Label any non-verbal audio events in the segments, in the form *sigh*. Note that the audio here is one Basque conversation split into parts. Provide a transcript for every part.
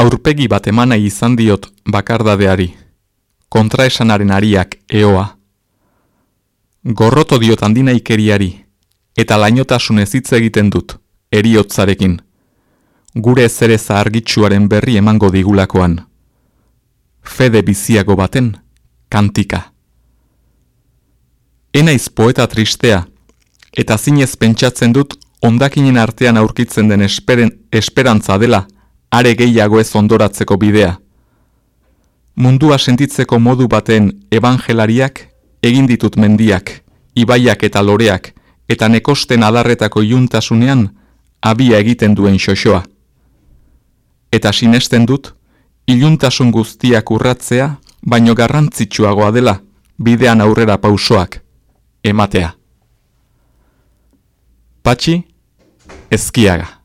Aurpegi bat emana izan diot bakardadeari, kontraesanaren ariak eoa. Gorroto diot handina ikeriari, eta lainotasun ezitze egiten dut, eriotzarekin. Gure zereza argitsuaren berri emango digulakoan. Fede biziago baten, kantika. Enaiz poeta tristea, eta zinez pentsatzen dut ondakinen artean aurkitzen den esperen, esperantza dela, are gehiago ez ondoratzeko bidea. Mundua sentitzeko modu baten evangelariak egin ditut mendiak, ibaiak eta loreak, eta nekosten adarretako iuntasunean abia egiten duen xoxoa. Eta sinesten dut, iluntasun guztiak urratzea, baino garrantzitsuagoa dela, bidean aurrera pausoak, ematea. Patxi, ezkiaga.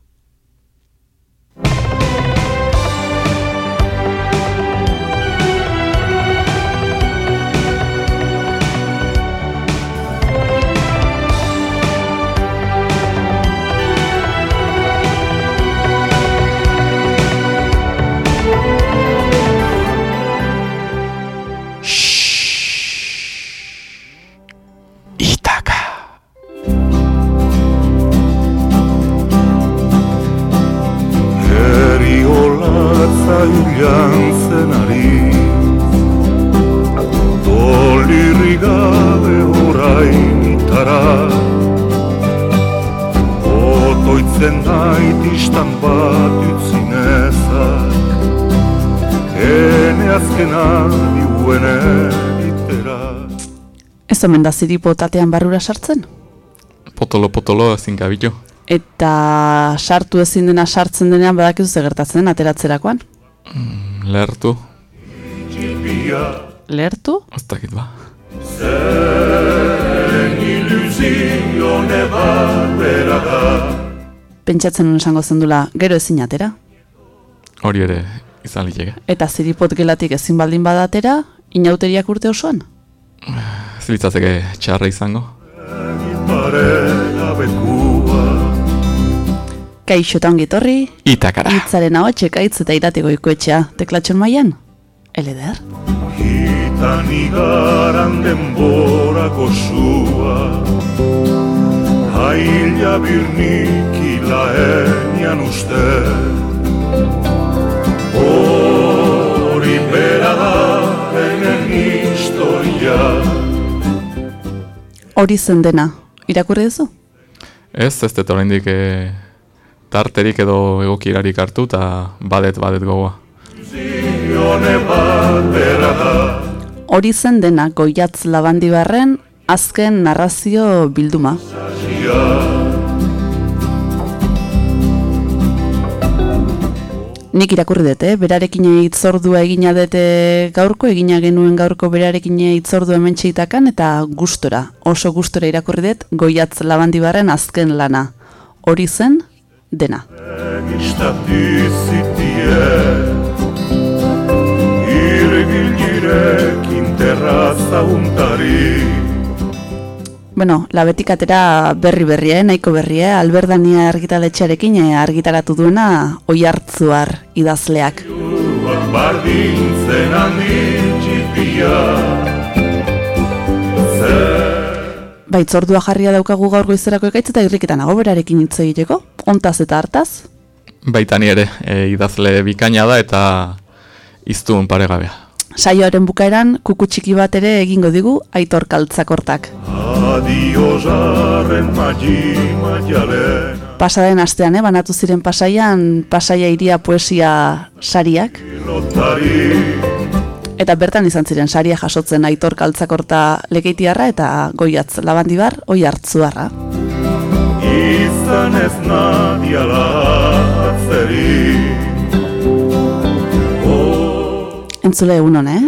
Omen da ziripotatean barrura sartzen? Potolo, potolo, ezin gabillo. Eta sartu ezin dena sartzen denean badakizu zegertatzen den ateratzerakoan? Mm. Lehertu? Ez dakit ba. Pentsatzen nuen esango zendula, gero ezin atera? Hori ere, izan liteke. Eta ziripot gelatik ezin baldin badatera, inauteriak urte osoan? Zilitzateke txarra izango. Kaixo eta ongitorri. Itakara. Itzaren hau txekaitz eta iratiko ikoetxea. Teklatxon maian? Eleder. Hitan igaran denborako zua Haila birnik ilaenian uste Hori zen dena, irakurri duzu? Ez, ez dut oraindik e, tarterik edo egokirarik hartu eta badet badet gogoa. Hori zen dena goiatz labandibarren azken narrazio bilduma. Nik irakurri dut, eh? berarekin itzordua egina dute gaurko, egina genuen gaurko berarekin itzordua hemen eta gustora, oso gustora irakurri dut, goiatz labandibarren azken lana. Hori zen, dena. Irbilgirekin terraza untari Bueno, labetik atera berri berria, eh? nahiko berria, eh? alberdania argitaletxearekin eh, argitaratu duena oi hartzuar idazleak. Baitzordua jarria daukagu gaur goizerako ekaitz eta irriketan nago berarekin hitz egiteko, ontaz eta hartaz? Baitani ere, e, idazle bikaina da eta iztun paregabea. Saioaren bukaeran kuku txiki bat ere egingo digu aitor kaltzakortak. Pasaden astean, eh, banatu ziren pasaian, pasaia iria poesia sariak. Eta bertan izan ziren saria jasotzen aitor kaltzakorta legeitiarra eta goiatz labandibar, oi hartzuarra. Izan ez nadiala Entzule egun hon, eh?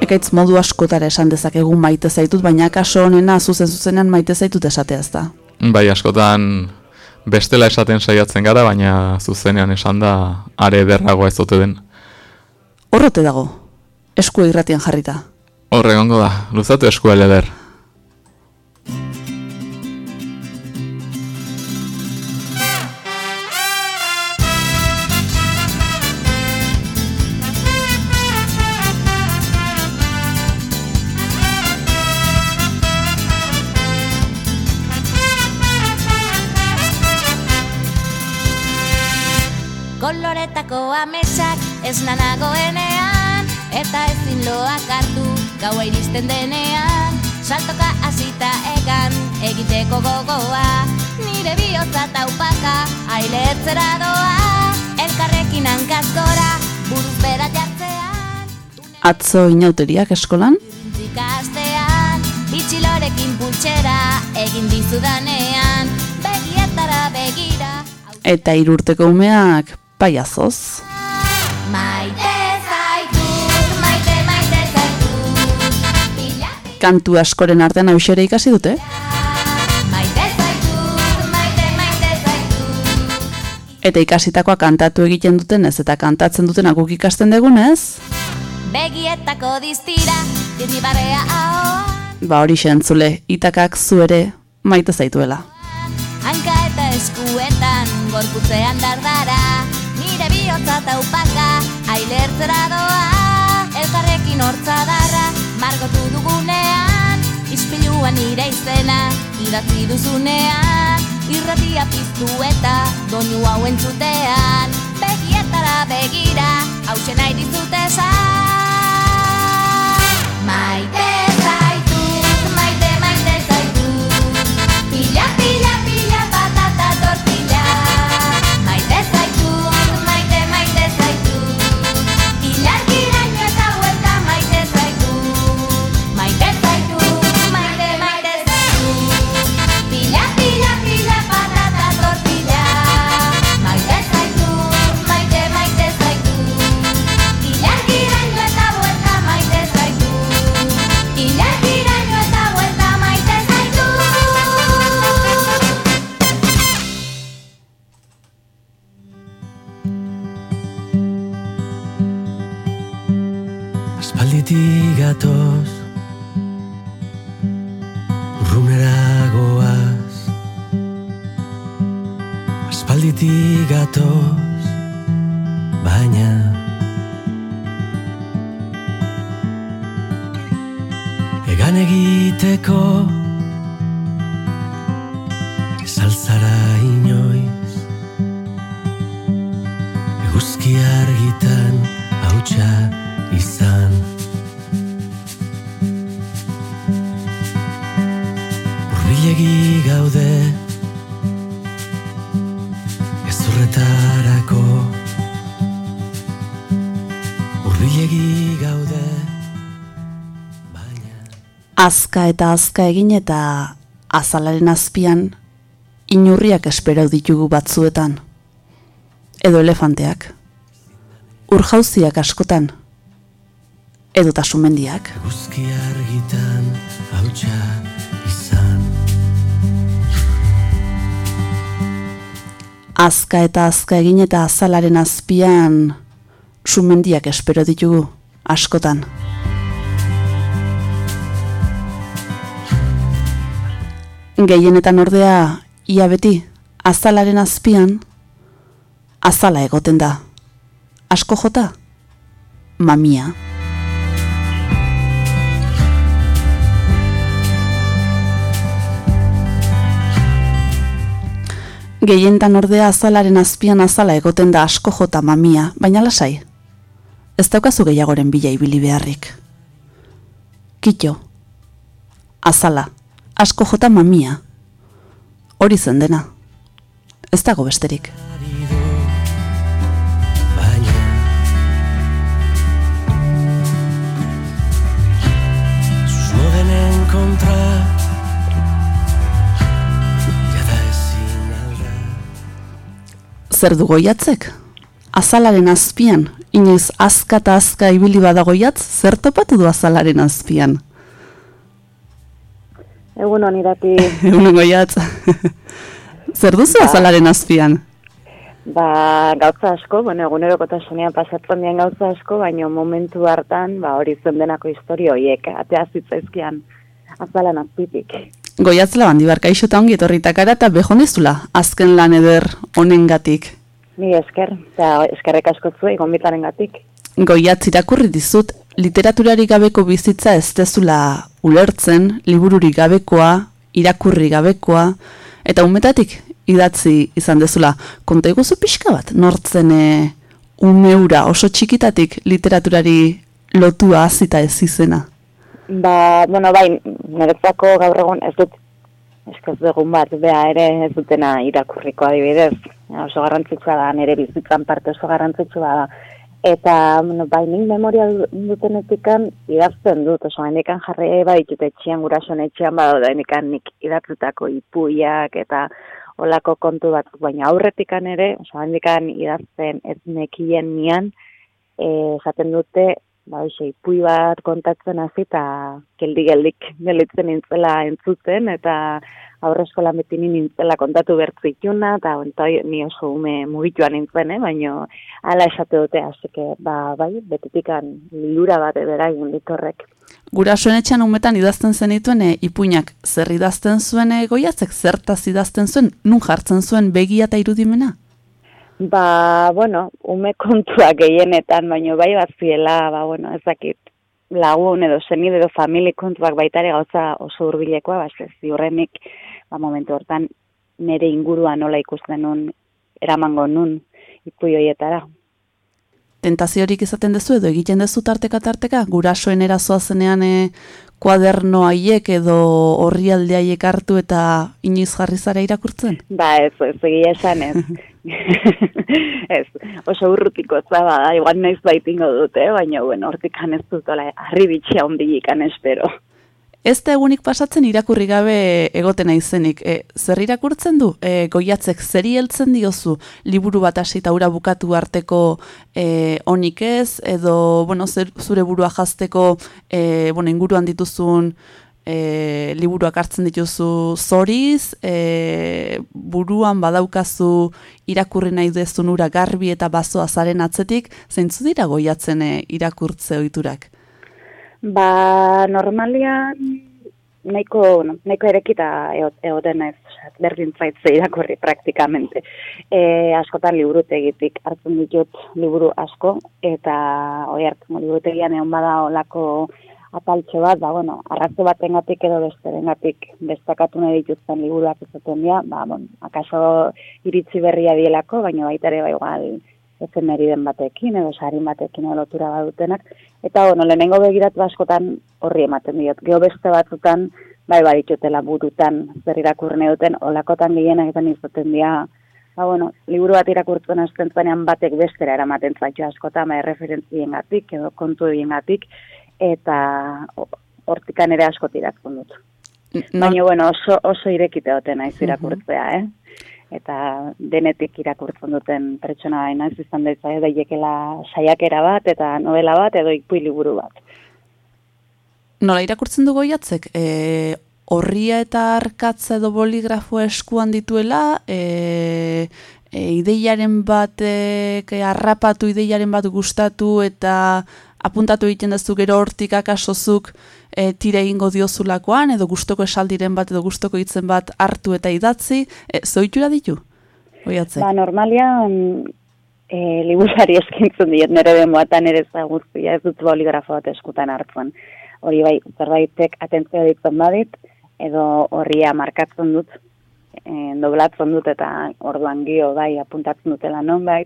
Ekaitz modu askotara esan dezakegu maite zaitut, baina kaso honena zuzen zuzenean maite zaitut esatea ez da. Bai, askotan bestela esaten saiatzen gara, baina zuzenean esan da are ederragoa ez ote den. Horrote dago, esku irratian jarrita. Horre gongo da, luzatu esku eleder. Begietako ametsak ez nanagoenean Eta ezin loak hartu gaua iristen denean. Saltoka hasita egan egiteko gogoa Nire bihotza taupaka ailetzera doa. Elkarrekin hankazkora buruz bera jartzean. Atzo inauteriak eskolan? Ikastean, bitxilorekin pultsera egin dizudanean. Begietara begira. Eta irurteko umeak paiazoz. Maite zaitut, maite, maite zaitut Pila, Kantu askoren artean hauxere ikasi dute? maite zaitut, maite, maite zaitut Eta ikasitakoa kantatu egiten duten ez eta kantatzen duten guk ikasten dugunez, Begietako diztira, dirni barea ahoan ba hori entzule, itakak zu ere maite zaituela. Hanka eta eskuetan, gorputzean dardara Bihotza taupaka, ailertzera doa Elkarrekin hortza darra, margotu dugunean Ispiluan nire izena, idatzi duzunean Irratia piztu eta doinu hau entzutean. Begietara begira, hause nahi dizut esan. Maite Gatoz Urrunera goaz Aspalditik gatoz Baina Egan egiteko Ez Azka eta azka egin eta azalaren azpian inurriak esperau ditugu batzuetan. Edo elefanteak. Urjauziak askotan. Edo tasumendiak. Eguzki argitan hautsa izan Azka eta azka egin eta azalaren azpian sumendiak espero ditugu askotan. Gehienetan ordea ia beti azalaren azpian azala egoten da. Asko jota? Mamia. Gehientan ordea azalaren azpian azala egoten da asko jota mamia, baina lasai. Ez daukazu gehiagoren bila ibili beharrik. Kito. Azala. Asko jota mamia. Hori zen dena. Ez dago besterik. Zer du goiatzek? Azalaren azpian, inoiz azka eta azka ibili badagoiatz, zer topatu du azalaren azpian? Egun hon irati, *laughs* Egunen goiatz. *laughs* zer duzu azalaren azpian? ba, gauza asko, bueno, egunerokotasunean pasatzen dien gauza asko, baina momentu hartan, ba, hori zendenako historio horiek, atea zitzaizkian azalan azpitik. Goiatz labandi barkaixo eta ongi etorritakara eta bejonezula, azken lan eder honengatik. Ni esker, eta eskerrek asko zuei gombitaren gatik. Goiatz irakurri dizut, literaturari gabeko bizitza ez dezula ulertzen, libururik gabekoa, irakurri gabekoa, eta umetatik idatzi izan dezula. Konta iguzu pixka bat, nortzen e, umeura oso txikitatik literaturari lotua azita ez izena? Ba, bueno, bai, niretzako gaur egun ez dut eskaz dugun bat, bea ere ez dutena irakurriko adibidez. Oso garrantzitsua da, nire bizitzan parte oso garrantzitsua da. Eta, bueno, bai, nik memoria dutenetikan idazten dut, oso hendikan jarri baditut etxian, gurasoen etxian badau da, hendikan nik idatzutako ipuiak eta olako kontu bat, baina aurretikan ere, oso hendikan idazten ez nekien nian, eh, esaten dute, ba, oso, ipui bat kontatzen hasi eta geldi-geldik gelitzen nintzela entzuten, eta aurre eskola beti ni nintzela kontatu bertzituna, eta onta, ni oso ume mugituan nintzen, eh? baina ala esate dute, hasi ba, bai, betitikan lura bat egun ditorrek. Gurasoen etxean umetan idazten zenituen e, ipuinak zer idazten zuen e, goiatzek, zertaz idazten zuen, nun jartzen zuen begia eta irudimena? Ba, bueno, ume kontuak gehienetan, baino bai baziela, ba, bueno, ezakit, lagun edo zenide edo famili kontuak baitare gauza oso hurbilekoa, ba, ez ziurrenik, ba, momentu hortan, nire ingurua nola ikusten nun, eramango nun, ipui hoietara. Tentaziorik izaten dezu edo egiten dezu tarteka tarteka, gurasoen erazoa zenean e, kuaderno haiek edo horri haiek hartu eta inoiz jarri zara irakurtzen? Ba, ez, ez, egia esan ez. *laughs* ez, oso urrutiko zaba da, igual naiz baitingo dute, baina, bueno, hortik ez dut, harri bitxia hondik espero. Ez da egunik pasatzen irakurri gabe egoten aizenik. E, zer irakurtzen du? E, goiatzek zeri heltzen diozu liburu bat hasi eta bukatu arteko e, onik ez? Edo, bueno, zer, zure burua jazteko e, bueno, inguruan dituzun e, liburuak hartzen dituzu zoriz, e, buruan badaukazu irakurri nahi dezun ura garbi eta bazoa zaren atzetik, zeintzu dira goiatzen e, irakurtze ohiturak? Ba, normalian nahiko, no, nahiko erekita egoten ez, berdin zaitze irakurri praktikamente. E, askotan liburutegitik hartzen ditut liburu asko, eta oi hartzen liburutegian egon bada olako apaltxo bat, ba, bueno, arratzo baten gatik edo besteren gatik bestakatu nahi dituzten liburuak izaten dira, ba, bon, akaso iritsi berria dielako, baina baita ere ba, igual, den batekin edo sarin batekin lotura badutenak. Eta bueno, lehenengo begiratu askotan horri ematen diot. Geo beste batzutan, bai baditutela burutan zer irakurne duten, olakotan gehienak egiten izaten dira, ba bueno, liburu bat irakurtzen hasten batek bestera eramaten zaitu askotan, bai referentzien gatik edo kontu egin gatik, eta hortikan ere askot irakurtzen dut. Baina, bueno, oso, oso irekite duten naiz irakurtzea, eh? Eta denetik irakurtzen duten pertsona baina ez izan da daiekela saiakera bat eta novela bat edo ipui liburu bat. Nola irakurtzen dugu goiatzek? E, horria eta arkatza edo boligrafo eskuan dituela, e, e, ideiaren bat, e, harrapatu ideiaren bat gustatu eta apuntatu egiten duzu gero hortik akasozuk e, tire egingo diozulakoan, edo gustoko esaldiren bat, edo gustoko hitzen bat hartu eta idatzi, e, zoitura ditu? Oiatze. Ba, normalian e, liburari eskintzen diet nire demoatan ere zagurtzia, ez dut boligrafo bat eskutan hartzen. Hori bai, zerbaitek atentzio ditzen badit, edo horria markatzen dut, e, doblatzen dut eta orduan gio bai apuntatzen dutela non bai,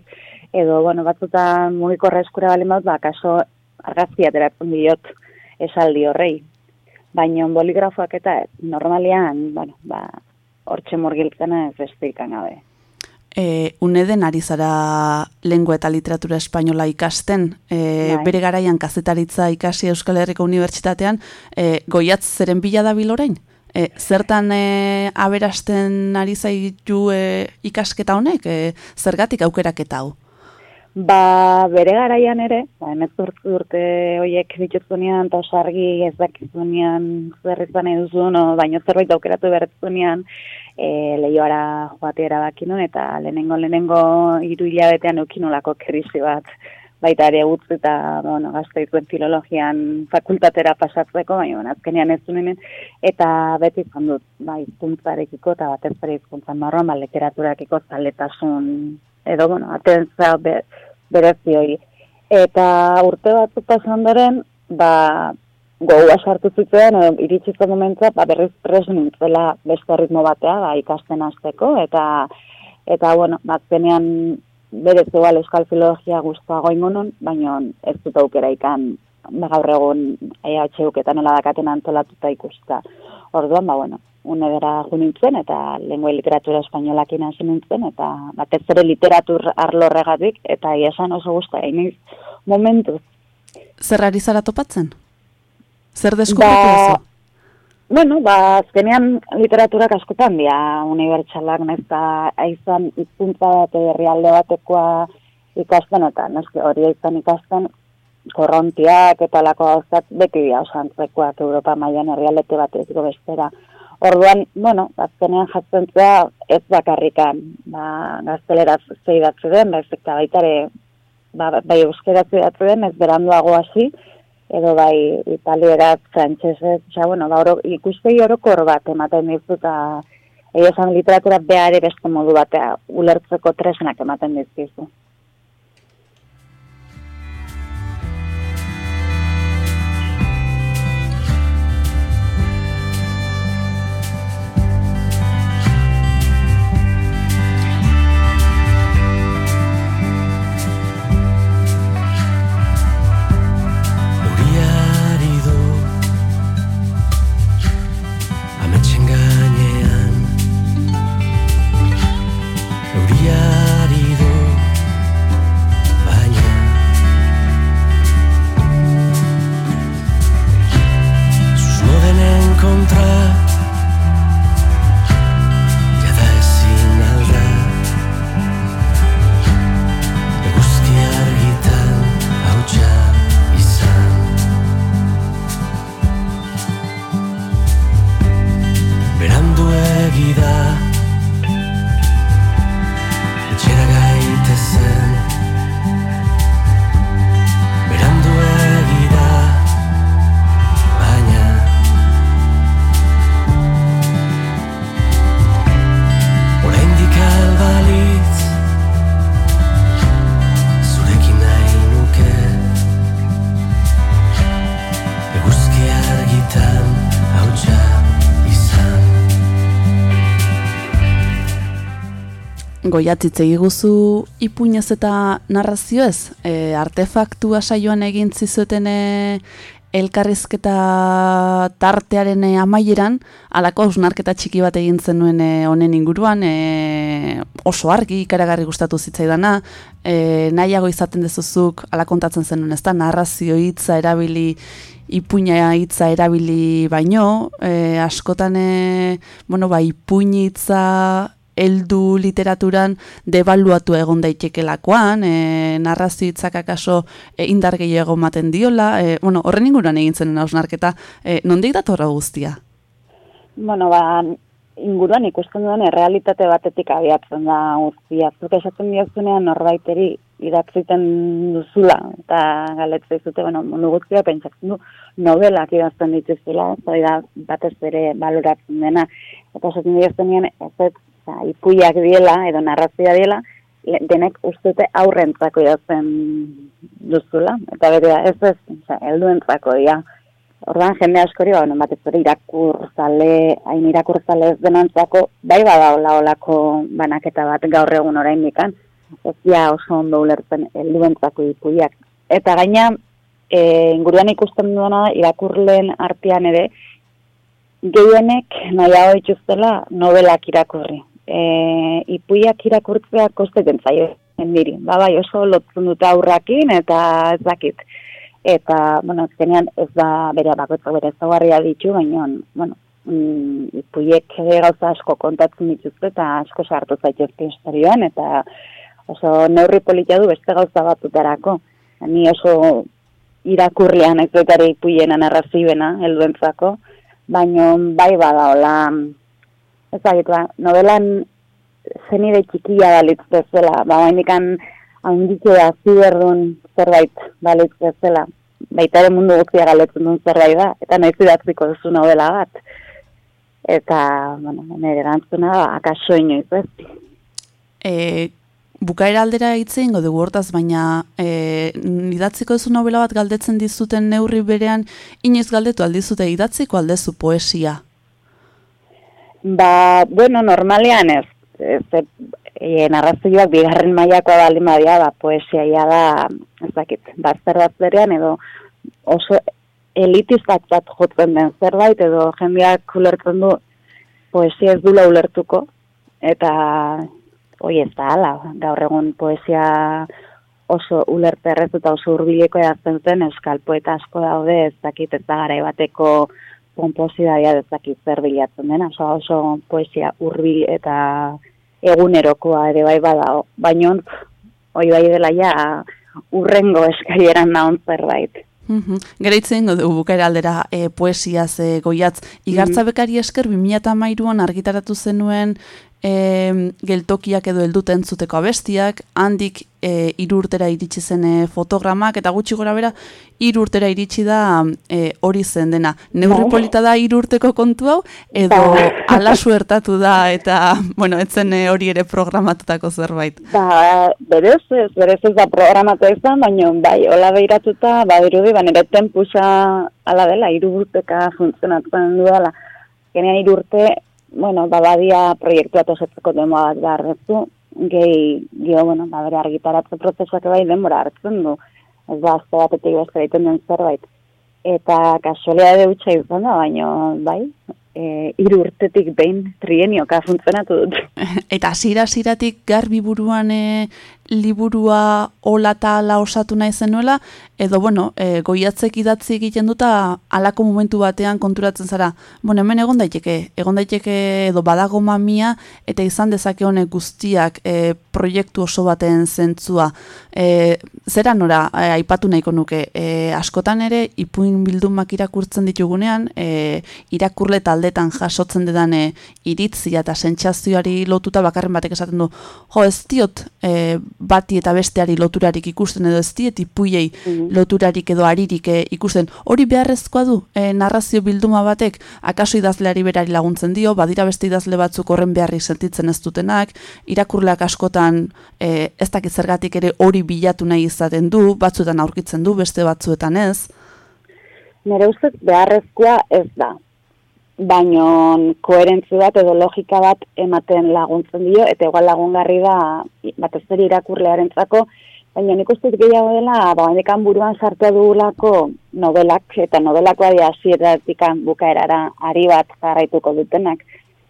edo bueno, batzutan mugikorra eskura bali maut, ba, kaso argazkia teratzen diot esaldi horrei. Baina boligrafoak eta normalian, bueno, ba, hortxe morgiltzena ez beste ikan gabe. E, uneden ari zara lengua eta literatura espainola ikasten, e, bai. bere garaian kazetaritza ikasi Euskal Herriko Unibertsitatean, e, goiatz zeren bila da bilorein? E, zertan e, aberasten ari zaitu e, ikasketa honek, e, zergatik aukeraketa hau? Ba, bere garaian ere, ba, emezurt urte horiek dituzunian, eta osargi ez dakizunian zer izan eduzu, no, baina zerbait aukeratu berretzunean, e, lehioara joate erabakinu, eta lehenengo lehenengo hiru hilabetean ukinolako krisi bat, baita ere utz eta bueno, gazteituen filologian fakultatera pasatzeko, baina bueno, azkenean ez zunenen, eta beti izan dut, bai, izkuntzarekiko eta batez ere izkuntzan marroan, ba, literaturakiko zaletasun edo, bueno, atentza be, berezioi. Eta urte batzuk pasan beren, ba, gogoa sartu zituen, edo iritsi zen momentua, ba, berriz preso nintzela beste ritmo batea, ba, ikasten hasteko eta, eta, bueno, bat zenean berez igual euskal filologia guztuago ingonon, baina ez dut aukera ikan gaur egun EHUk eta nola dakaten antolatuta ikusta. Orduan, ba, bueno, une bera jo nintzen, eta lengua literatura espainolakin hasi nintzen, eta batez ere literatur arlorregatik, eta esan oso guzta iniz momentu. Zer ari zara topatzen? Zer deskubritu Ba? Bueno, ba, azkenean literaturak askotan dira unibertsalak, nahiz eta aizan hizkuntza bat herrialde batekoa ikasten, eta noski hori izan ikasten, korrontiak eta lako gauzak beti dira osantzekoak Europa mailan herrialdete batezko bestera. Orduan, bueno, azkenean jatzen zea ez bakarrikan, ba, gazteleraz zeidatze den, baizik eta baita ere, ba, bai euskeraz zeidatze den, ez beranduago hasi, edo bai italieraz, frantsesez, osea, bueno, ba, oro, ikuspegi orokor bat ematen dizu eta egia esan literatura behar beste modu batea ulertzeko tresnak ematen dizkizu. Goiatzitze guzu ipuinez eta narrazioez, e, artefaktua saioan egin zizueten e, elkarrizketa tartearen e, amaieran, alako hausnarketa txiki bat egin zenuen e, honen inguruan, e, oso argi, ikaragarri gustatu zitzaidana, e, nahiago izaten dezuzuk, ala kontatzen zenuen, ez da, narrazio hitza erabili, ipuina hitza erabili baino, e, askotan, bueno, ba, ipuin hitza heldu literaturan debaluatu egon daitekelakoan, e, narrazio hitzak akaso e, indar gehiago ematen diola, e, bueno, horren inguruan egin zen hausnarketa, e, nondik datorra guztia? Bueno, ba, inguruan ikusten duen errealitate batetik abiatzen da guztia. Zuk esaten diozunean norbaiteri idatziten duzula, eta galetzea izute, bueno, mundu guztia pentsatzen du novelak idazten dituzula, da batez ere baloratzen dena. Eta esaten diozunean, ez ez, oza, ipuiak diela, edo narrazioa diela, denek ustute aurrentzako idazten duzula, eta bere ez ez, oza, helduentzako dira. Orduan jende askori, ba, bueno, batez ere irakurzale, hain irakurzale ez denantzako, bai badaola olako banaketa bat gaur egun oraindikan, ez ja oso ondo ulertzen helduentzako ipuiak. Eta gaina, e, inguruan ikusten duena irakurleen artean ere, gehienek nahiago dituztela novelak irakurri. E, ipuiak irakurtzea kosteten zaio niri. Ba, bai, oso lotzen dute aurrakin eta ez dakit. Eta, bueno, azkenean ez da bere bakoitzak bere ezaugarria ditu, baina, bueno, mm, ipuiek gauza asko kontatzen dituzte eta asko sartu zaitezke historioan, eta oso neurri politia du beste gauza batutarako. Ni oso irakurlean ez dut ere ipuiena narrazibena, helduentzako, baina bai badaola, ez dakit, ba, novelan zenide txikia balitz bezala, ba, hainikan haunditxe da ziberdun zerbait balitz bezala, baita ere mundu guztia galetzen duen zerbait da, eta nahi zidatziko duzu novela bat. Eta, bueno, nire erantzuna da, akaso inoiz, ez? E, bukaera aldera hitz egingo dugu hortaz, baina e, idatziko duzu novela bat galdetzen dizuten neurri berean, inoiz galdetu aldizute idatziko aldezu poesia. Ba, bueno, normalean ez. ez, ez e, narrazioak bigarren mailakoa baldin badia, ba, poesiaia da, ez dakit, bazter bat berean, edo oso elitistak bat jotzen den zerbait, edo jendeak ulertzen du poesia ez dula ulertuko, eta hoi ez da, ala, gaur egun poesia oso ulerterrez eta oso urbileko edazten zen euskal poeta asko daude ez dakit ez da garai bateko pomposidadia ez dakit zer bilatzen dena, oso, oso poesia urbil eta egunerokoa ere bai badao, baino hoi bai dela ja urrengo eskaieran naon zerbait. Mhm. Gera itzen dugu bukaera aldera e, poesiaz e, goiatz. Igartza Mhm. bekari esker 2008an argitaratu zenuen e, geltokiak edo helduten zuteko abestiak, handik e, iru urtera iritsi zen e, fotogramak, eta gutxi gora bera, iru urtera iritsi da e, hori zen dena. Neurri Bai. polita da iru urteko kontu hau, edo Bai. ala suertatu da, eta, bueno, etzen e, hori ere programatutako zerbait. Ba, berez ez, berez ez da programatu izan, baina bai, hola behiratuta, ba, irudi, ba, nire tempusa ala dela, iru urteka funtzionatzen duela. Genean iru urte, bueno, ba, badia proiektu bat osatzeko denbora bat behar duzu, gehi, gio, bueno, ba, bere argitaratze prozesuak bai denbora hartzen du. Ez da, azte batetik beste egiten den zerbait. Eta kasualidade hutsa izan da, baina, bai, e, iru urtetik behin trienioka funtzionatu dut. *laughs* Eta hasiera hasieratik garbi buruan e, liburua hola eta ala osatu nahi zenuela, edo bueno, e, goiatzek idatzi egiten duta halako momentu batean konturatzen zara, bueno, hemen egon daiteke, egon daiteke edo badago mamia, eta izan dezake honek guztiak e, proiektu oso baten zentzua. E, zera nora, e, aipatu nahiko nuke, e, askotan ere, ipuin bildumak irakurtzen ditugunean, e, irakurle taldetan jasotzen dedan e, iritzia eta sentsazioari lotuta bakarren batek esaten du, jo, ez diot e, bati eta besteari loturarik ikusten edo ez diet ipuiei Mhm. loturarik edo aririk e, ikusten. Hori beharrezkoa du e, narrazio bilduma batek akaso idazleari berari laguntzen dio, badira beste idazle batzuk horren beharri sentitzen ez dutenak, irakurleak askotan e, ez dakit zergatik ere hori bilatu nahi izaten du, batzuetan aurkitzen du, beste batzuetan ez. Nire ustez beharrezkoa ez da. Baino koherentzi bat edo logika bat ematen laguntzen dio, eta igual lagungarri da batez ere irakurlearentzako, baina nik uste gehiago dela, ba, buruan sartu dugulako novelak, eta novelako adi hasieratik bukaerara ari bat jarraituko dutenak.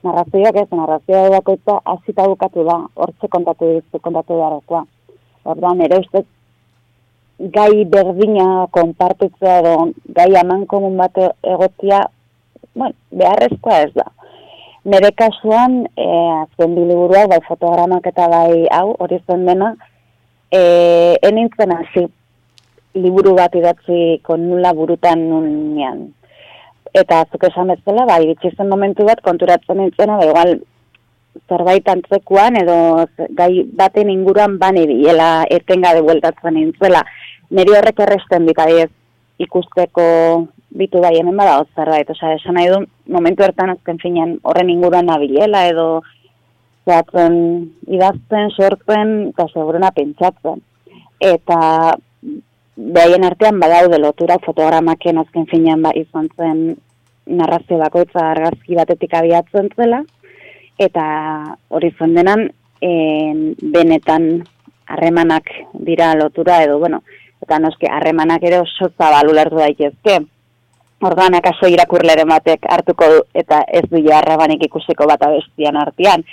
Narrazioak ez, narrazioa bakoitza hasita bukatu da, hortze kontatu dizu, kontatu beharrekoa. Orduan, ere ustez, gai berdina konpartitzea edo gai aman komun bat egotia, bueno, beharrezkoa ez da. Nire kasuan, e, azken biliburuak, bai fotogramak eta bai hau, hori zen dena, e, enintzen hasi liburu bat idatziko nula burutan nunean. Eta zuk esan bezala, bai, iritsi zen momentu bat konturatzen nintzena, bai, igual, zerbait antzekuan edo gai baten inguruan bane biela etengabe bueltatzen nintzela. Neri horrek erresten dit adiez ikusteko bitu bai hemen badago zerbait. Osea, esan nahi du momentu hartan azken finean horren inguruan nabilela edo zehatzen idazten, sortzen, eta seguruna pentsatzen. Eta behaien artean badaude lotura fotogramaken azken finean ba, izan zen narrazio bakoitza argazki batetik abiatzen zela, eta hori zen denan en, benetan harremanak dira lotura edo, bueno, eta noski harremanak ere oso zabal ulertu daitezke. Orduan akaso irakurleren batek hartuko du eta ez du harremanik ikusiko bat abestian artean.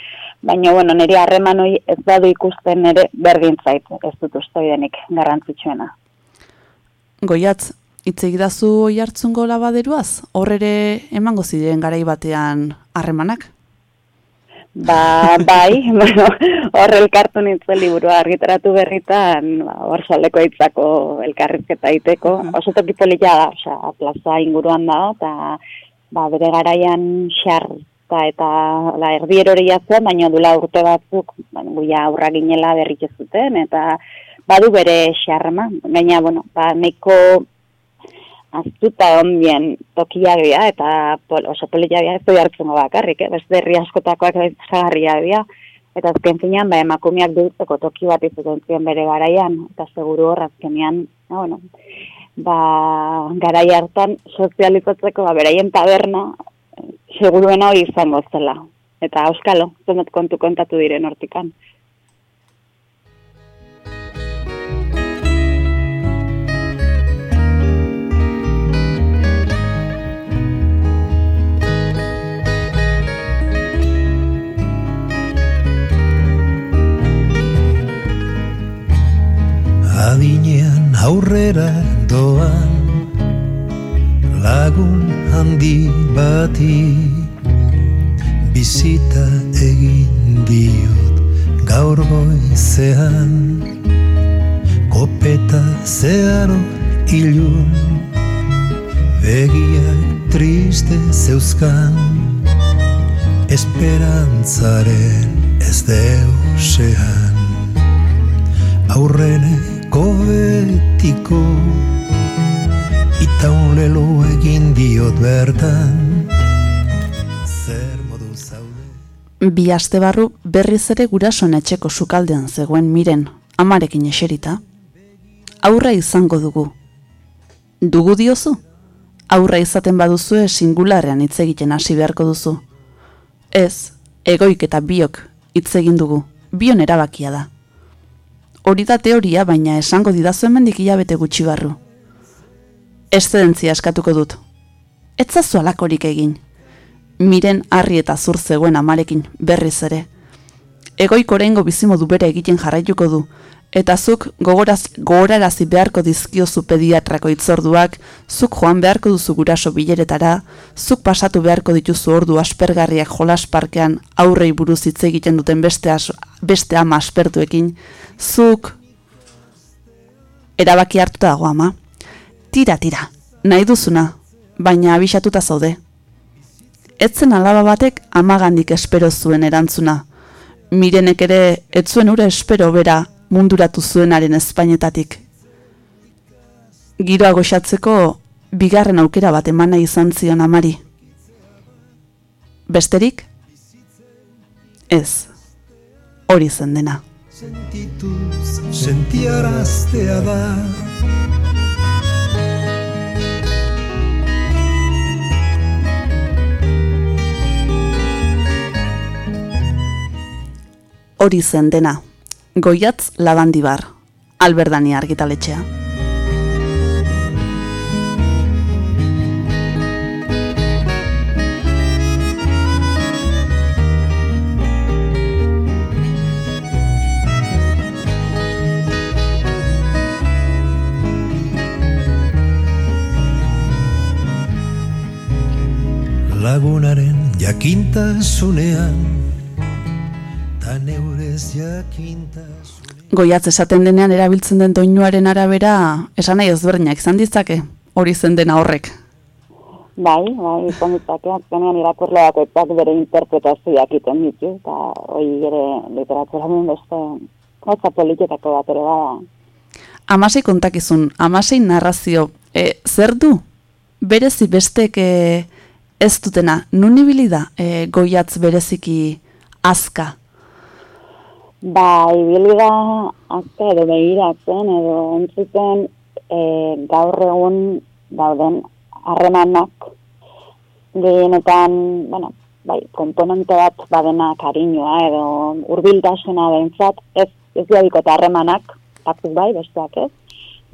Baina, bueno, nire harreman hori ez badu ikusten ere berdin zait, ez dut uste denik garrantzitsuena. Goiatz, hitz egidazu oi hartzungo labaderuaz? Hor ere emango ziren garai batean harremanak? Ba, bai, *laughs* bueno, hor elkartu nintzen liburua argitaratu berritan, ba, hor saldeko hitzako elkarrizketa iteko, oso toki polita da, osea, plaza inguruan da, eta ba, bere garaian xarta eta la erdier hori jatzen, baina dula urte batzuk, bueno, guia aurra ginela berrik ez zuten, eta badu bere xarma, gaina, bueno, ba, neko aztuta ondien tokia dira, eta pol, oso polita dira, ez doi hartzen bakarrik, eh? beste herri askotakoak zagarria dira, eta azken finean, ba, emakumeak dutzeko toki bat izaten ziren bere garaian, eta seguru hor azkenean, ba, bueno, ba, garai hartan sozializatzeko, ba, beraien taberna, eh, seguruena hori izango zela. Eta auskalo, zenot kontu kontatu diren hortikan. Aurrera doan lagun handi bati bizita egin diot gaur goizean. Kopeta zeharo ilun begiak triste zeuzkan. Esperantzaren ez deusean aurreneko betiko itaun lelo egin diot bertan zer modu zaude Bi aste barru berriz ere gurasoen etxeko sukaldean zegoen miren, amarekin eserita. Aurra izango dugu. Dugu diozu? Aurra izaten baduzue singularrean hitz egiten hasi beharko duzu. Ez, egoik eta biok hitz egin dugu. Bion erabakia da. Hori da teoria, baina esango didazu hemendik hilabete gutxi barru. Eszedentzia eskatuko dut. Etzazu alakorik egin. Miren harri eta zur zegoen amarekin berriz ere. Egoik oraingo bizimodu bere egiten jarraituko du, eta zuk gogoraz, gogorarazi beharko dizkiozu pediatrako itzorduak, zuk joan beharko duzu guraso bileretara, zuk pasatu beharko dituzu ordu aspergarriak jolas parkean aurrei buruz hitz egiten duten beste, as, beste ama aspertuekin, zuk erabaki hartuta dago ama. Tira, tira, nahi duzuna, baina abisatuta zaude. Etzen alaba batek amagandik espero zuen erantzuna. Mirenek ere ez zuen ura espero bera munduratu zuenaren espainetatik. Giroa goxatzeko bigarren aukera bat emana izan zion amari. Besterik? Ez. Hori zen dena. sentituz sentiaraztea da Hori zen dena. Goiatz labandibar. Alberdani argitaletxea. lagunaren jakintasunean ta neurez jakintasunean Goiatz esaten denean erabiltzen den doinuaren arabera esan nahi ezberdinak izan ditzake. Hori zen dena horrek. Bai, bai, izan ditzake, azkenean irakurle bakoitzak bere interpretazioak iten ditu, eta hori ere literaturaren beste hotza politikako bat ere bada. Amasei kontakizun, amasei narrazio, e, zer du? Berezi bestek e, ez dutena, nun ibili da e, goiatz bereziki azka? Ba, ibili da azka edo behiratzen edo entzuten e, gaur egun dauden harremanak. Gehienetan, bueno, bai, komponente bat badena kariñoa edo hurbiltasuna behintzat, ez, ez diabiko eta harremanak, batzuk bai, besteak ez,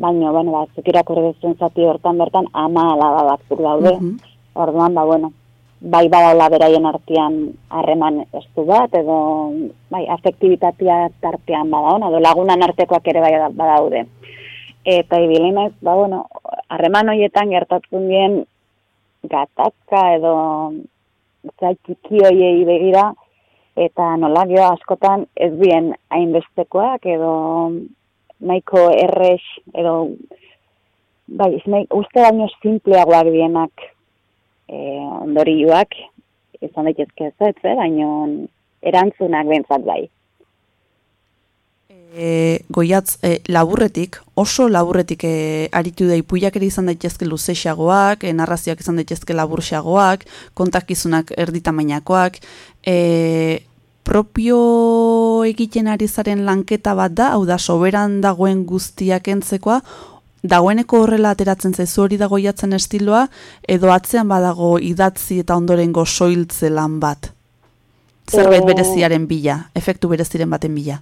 baina, bueno, duzuen zati hortan bertan ama alaba batzuk daude, Mhm. Orduan, ba, bueno, bai badaula beraien artean harreman estu bat, edo bai, afektibitatea tartean badauna, edo lagunan artekoak ere bai badaude. Eta ibili naiz, ba, bueno, harreman horietan gertatzen dien gatazka edo zai txiki hoiei begira, eta nola gero askotan ez bien hainbestekoak edo nahiko errex edo bai, nahi, uste baino simpleagoak dienak e, ondorioak izan daitezke ez eh? baino erantzunak behintzat bai. E, goiatz, e, laburretik, oso laburretik e, aritu da ipuiak ere izan daitezke luzexagoak, e, narrazioak izan daitezke laburxagoak, kontakizunak erditamainakoak, e, propio egiten ari zaren lanketa bat da, hau da, soberan dagoen guztiak entzekoa, dagoeneko horrela ateratzen zaizu hori dago jatzen estiloa, edo atzean badago idatzi eta ondorengo soiltze lan bat. Zerbait Eh, bereziaren bila, efektu bereziren baten bila.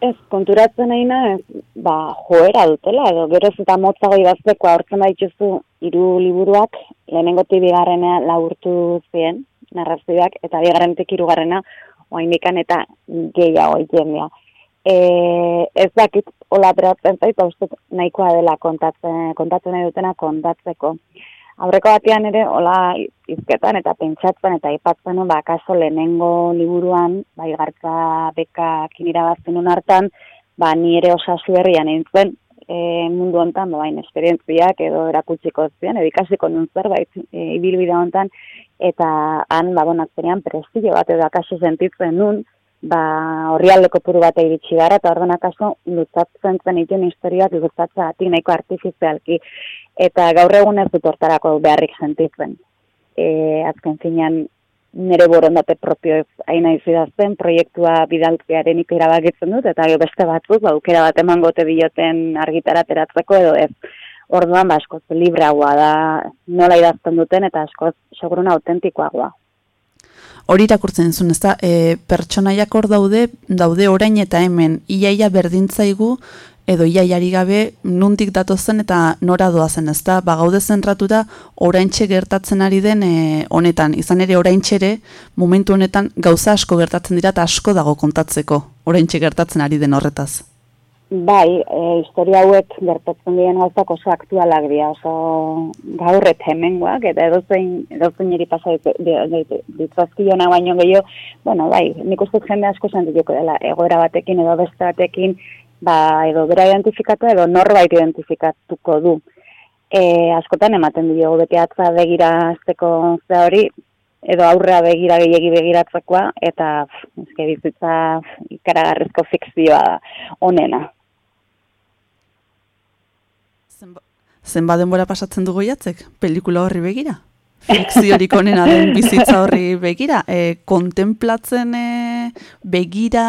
Ez, konturatzen nahi naiz, ba, joera dutela, edo geroz eta motzago idazteko aurtzen badituzu hiru liburuak, lehenengotik bigarrenea laburtu zien, narrazioak, eta bigarrenetik hirugarrena, oaindikan eta gehiago jendea. E, ez dakit hola ateratzen zait, ba, uste nahikoa dela kontatzen, kontatzen nahi dutena kontatzeko. Aurreko batean ere, hola izketan eta pentsatzen eta aipatzen ba, kaso lehenengo liburuan, bai gartza bekakin irabazten nun hartan, ba, ni ere osasu herrian nintzen, e, mundu hontan, ba, bain esperientziak edo erakutsiko zian, edo ikasiko nun zerbait e, ibilbide hontan, eta han, ba, bon, azkenean prestigio bat edo akaso sentitzen nun, ba, horri aldeko puru bat iritsi gara, eta orduan akaso lutzatzen zen itun historiak lutzatzen ati nahiko artifizialki, eta gaur egun ez dut hortarako beharrik sentitzen. E, azken zinean, nire borondate propio ez aina izidazten, proiektua bidaltzearen irabagitzen dut, eta beste batzuk, ba, aukera bat eman gote dioten argitarateratzeko edo ez. Orduan, ba, askoz libragoa da nola idazten duten, eta askoz seguruna autentikoagoa. Hori irakurtzen zuen, ezta, e, pertsonaiak hor daude, daude orain eta hemen, iaia berdintzaigu, edo iaiari gabe nundik datozen eta nora doazen, ezta? Ba gaude zentratuta oraintxe gertatzen ari den e, honetan. Izan ere oraintxere momentu honetan gauza asko gertatzen dira eta asko dago kontatzeko. Oraintxe gertatzen ari den horretaz. Bai, e, historia hauek gertatzen diren gauzak oso aktualak dira, oso gaur eta hemengoak, eta edozein, edozein eri pasa ditzazkiona baino gehiago, bueno, bai, nik uste jende asko sentituko dela, egoera batekin edo beste batekin, ba, edo bera identifikatu edo norbait identifikatuko du. E, askotan ematen dio bete atza begira azteko ze hori, edo aurrea begira gehiagi begiratzekoa, eta pff, bizitza ikaragarrizko fikzioa onena. Zenba, denbora pasatzen dugu jatzek? Pelikula horri begira? Fikziorik onena den bizitza horri begira? E, kontemplatzen e, begira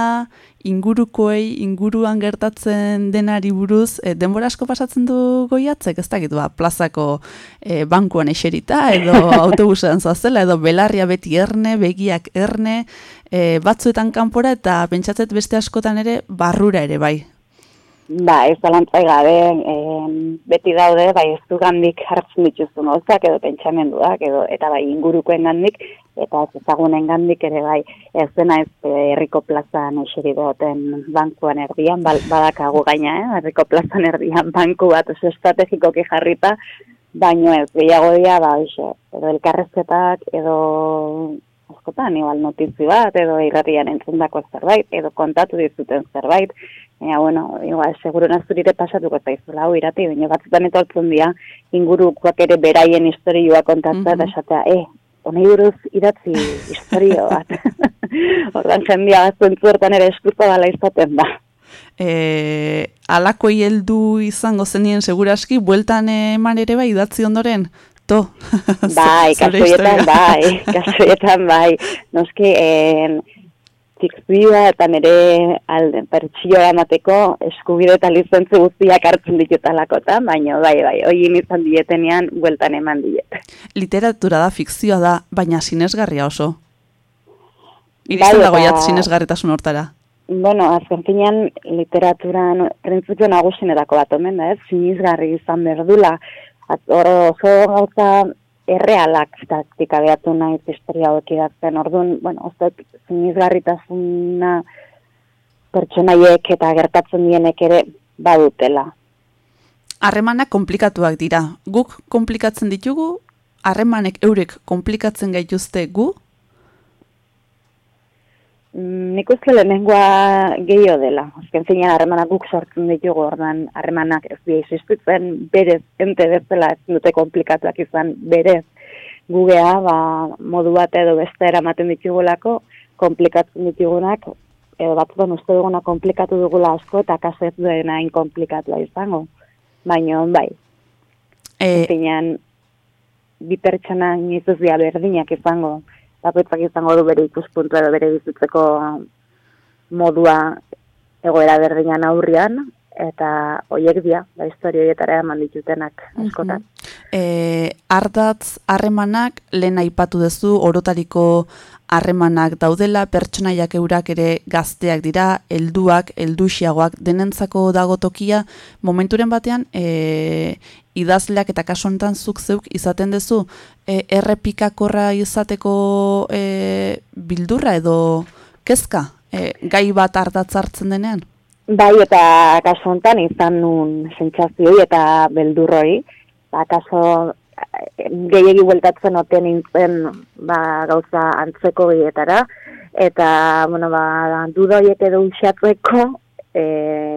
ingurukoei, inguruan gertatzen denari buruz, e, denbora asko pasatzen du goiatzek, ez dakit, ba, plazako e, bankuan eserita, edo *laughs* autobusean zoazela, edo belarria beti erne, begiak erne, e, batzuetan kanpora eta pentsatzet beste askotan ere barrura ere bai. Ba, ez zalantzai gabe, em, beti daude, bai ez du gandik hartzen dituzu gauzak edo pentsamenduak, edo, eta bai ingurukoen gandik, eta ez ezagunen gandik ere bai, ez dena ez eh, herriko plazan eseri duten bankuan erdian, bal, badakagu gaina, eh? herriko plazan erdian banku bat oso estrategikoki jarrita, baino ez, gehiago dira, ba, oixe, edo elkarrezketak, edo askotan, igual notizi bat, edo irratian entzundako zerbait, edo kontatu dizuten zerbait, Baina, bueno, igual, seguro nazurire pasatuko zaizula, hau irati, baina batzutan etortzen dira, ingurukoak ere beraien historioa kontatzea, eta esatea, eh, honei buruz idatzi historio bat. *laughs* Ordan jendia gaztuentzuertan ere eskurpa dala izaten da. E, alako heldu izango zenien seguraski, bueltan eman ere bai idatzi ondoren, to. *laughs* Bai, kasoietan bai, kasoietan bai. Noski, en, fikzioa eta nire alde, pertsioa emateko eskubide eta lizentzu guztiak hartzen ditutalakota, baina bai, bai, hoien izan dietenean, bueltan eman diet. Literatura da, fikzioa da, baina sinesgarria oso. Bai, Iristen eta- dago jat sinesgarritasun hortara. Bueno, azken finean, literaturan, printzipio nagusinetako bat omen da, ez? Sinizgarri izan berdula, hor oso gauza errealak taktika behatu nahi historia hauek idazten. Orduan, bueno, ez dut sinizgarritasuna pertsonaiek eta gertatzen dienek ere badutela. Harremanak komplikatuak dira. Guk komplikatzen ditugu, harremanek eurek komplikatzen gaituzte gu, Nik uste lehenengoa gehiago dela. Azken finean harremanak guk sortzen ditugu ordan harremanak ez dira existitzen berez, ente bezala ez dute komplikatuak izan berez. Gugea, ba, modu bat edo beste eramaten ditugulako, komplikatzen ditugunak, edo batzutan uste duguna komplikatu dugula asko, eta kaso ez duena inkomplikatua izango. Baina, bai, e, finean, bi pertsona inoiz ez dira berdinak izango. Bakoitzak izango du bere ikuspuntu edo bere bizitzeko modua egoera berdinan aurrian, eta hoiek dira, da historia horietara eman ditutenak askotan. e, ardatz harremanak lehen aipatu duzu orotariko harremanak daudela, pertsonaiak eurak ere gazteak dira, helduak, helduxiagoak denentzako dago tokia, momenturen batean e, idazleak eta kasu honetan zuk zeuk izaten duzu e, errepikakorra izateko e, bildurra edo kezka e, gai bat ardatz hartzen denean? Bai, eta kaso hontan izan nun sentsazio eta beldurroi, ba, kaso eh, gehiegi bueltatzen ote nintzen ba, gauza antzeko gehietara, eta, bueno, ba, duda horiek edo usiatzeko, e,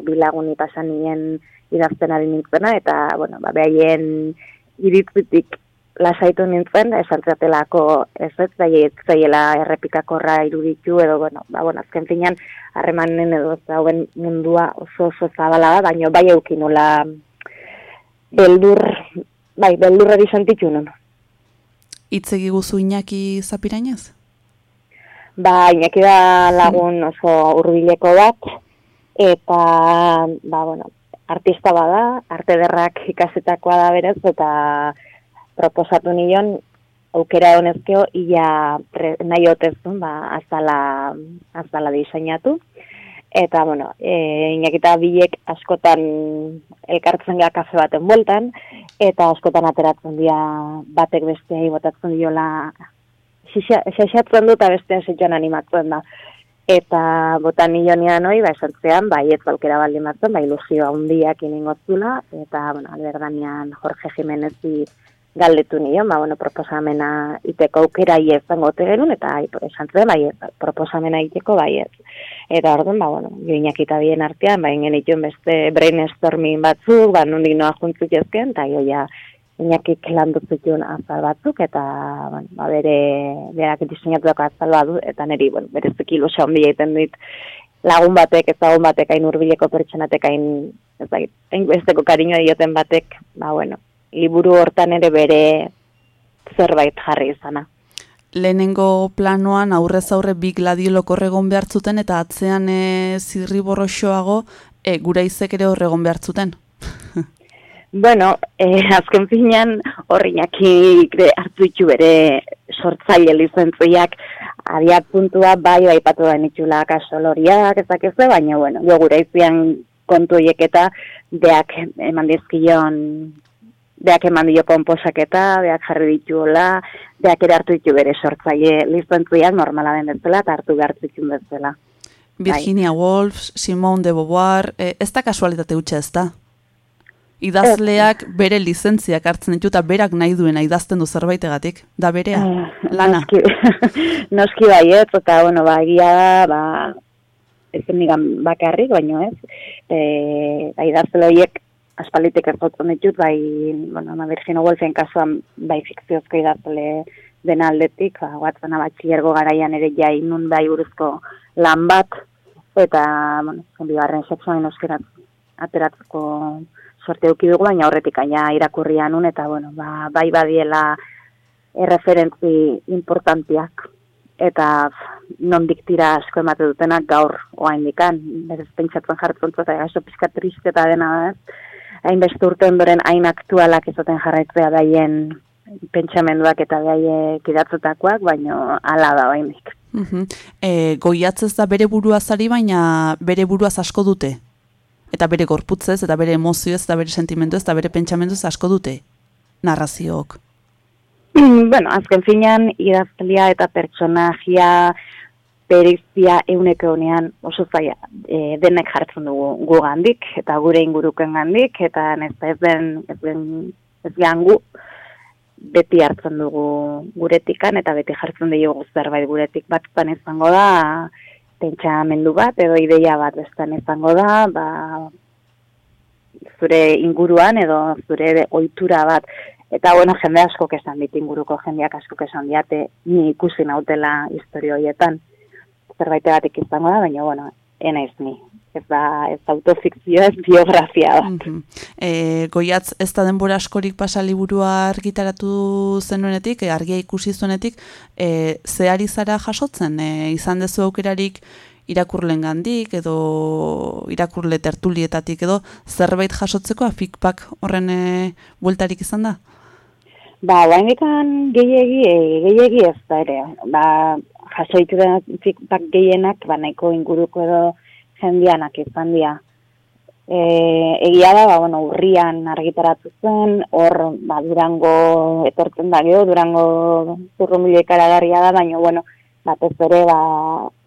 bilaguni pasan nien idazten ari nintzena, eta, bueno, ba, behaien iritzitik lasaitu nintzen, esan zatelako ez ez, zaiet zaiela errepikakorra iruditu, edo, bueno, ba, bueno, azken finean, harremanen edo zauen mundua oso oso zabala da, baina bai eukinula beldur, bai, beldurra sentitu nun. Itzegi guzu Iñaki Zapirainez? Ba, Iñaki da lagun oso hurbileko bat, eta, ba, bueno, artista bada, arte derrak ikasetakoa da berez, eta proposatu nion, aukera honezkeo, ia pre, nahi otezun, ba, azala, azala diseinatu. Eta, bueno, e, inakita bilek askotan elkartzen gara kafe baten bueltan, eta askotan ateratzen dira batek besteai botatzen diola xaxatzen du eta bestea setxan animatzen da. Eta botan nionian hoi, ba, esantzean, bai, ez balkera baldin batzen, ba, ilusioa hundiak iningotzula, eta, bueno, alberdanean Jorge Jimenezi galdetu nion, ba, bueno, proposamena iteko aukera iez zango gerun, eta esan zen, bai, proposamena iteko bai ez. Eta orduan, ba, bueno, joinak eta bien artean, ba, ingen beste brainstorming batzuk, ba, nondik noa juntzuk ezken, eta joia inakik landu zituen azal batzuk, eta, bueno, ba, bere, berak diseinatuak azal badu, eta niri, bueno, bere zekilo hondi egiten dit, lagun batek, ezagun batek, hain urbileko pertsonatek, hain, ez da, hain besteko kariño dioten batek, ba, bueno, liburu hortan ere bere zerbait jarri izana. Lehenengo planoan aurrez aurre bi gladiolok horregon behartzuten eta atzean e, zirri borroxoago e, gura izek ere horregon behartzuten. Bueno, e, *laughs* azken finean horriñaki hartu ditu bere sortzaile lizentziak abiat puntua bai bai patu da nitxula kasoloriak ezakezue, baina bueno, jo gura izan kontu eta deak eman dizkion beak eman dio konposaketa, beak jarri dituola, beak ere hartu ditu bere sortzaile lizentziak normala den bezala eta hartu behar ditun bezala. Virginia bai. Woolf, Simone de Beauvoir, e, ez da kasualitate hutsa ez da? Idazleak bere lizentziak hartzen ditu eta berak nahi duena idazten du zerbaitegatik, da berea, uh, lana. Noski, *laughs* noski baiet, eta bueno, ba, egia da, ba, ez nigan bakarrik, baino ez, e, ba, idazle horiek aspalitek ditut, bai, bueno, ma Virginia Woolfen kasuan, bai, fikziozko idazle den aldetik, ba, guatzen abatxiergo garaian ere jai nun bai buruzko lan bat, eta, bueno, bigarren seksuain oskerat ateratzeko sorte duki dugu, baina horretik aina irakurrian nun, eta, bueno, ba, bai badiela erreferentzi importantiak eta non diktira asko emate dutenak gaur oain dikan, berez pentsatzen jartzen eta gaso pizka tristeta dena da, hainbeste urte ondoren hain aktualak ezoten jarraitzea daien pentsamenduak eta daiek idatzetakoak, baino hala da bainik. Uh -huh. e, goiatzez da bere burua zari, baina bere buruaz asko dute? Eta bere gorputzez, eta bere emozioez, eta bere sentimenduez, eta bere pentsamenduz asko dute? Narraziook? *clears throat* bueno, azken finean, idaztelia eta pertsonajia, berizia euneko honean oso zaila e, denek jartzen dugu gu gandik, eta gure inguruken gandik, eta ez ez den, ez den, ez gangu, beti hartzen dugu guretikan, eta beti jartzen dugu zerbait guretik bat izango da, pentsamendu bat, edo ideia bat bestan izango da, ba, zure inguruan, edo zure ohitura bat, Eta, bueno, jende asko kesan dit inguruko jendeak asko kesan diate, ni ikusi nautela historio horietan zerbaitegatik izango da, baina, bueno, ena ez ni. Ez da, ez autofikzio, ez biografia bat. Mm -hmm. e, goiatz, ez da denbora askorik pasa liburua argitaratu zenuenetik, e, argia ikusi zuenetik, e, zehari zara jasotzen, e, izan dezu aukerarik irakurlen gandik, edo irakurle tertulietatik, edo zerbait jasotzeko, afikpak horren e, bueltarik izan da? Ba, guain gehiagi, e, gehiagi ez da ere. Ba, jasoitu den feedback gehienak, ba, nahiko inguruko edo jendianak izan dira. E, egia da, ba, bueno, urrian argitaratu zen, hor, ba, durango etortzen da geho, durango zurru milioikara da, baina, bueno, batez ere ba,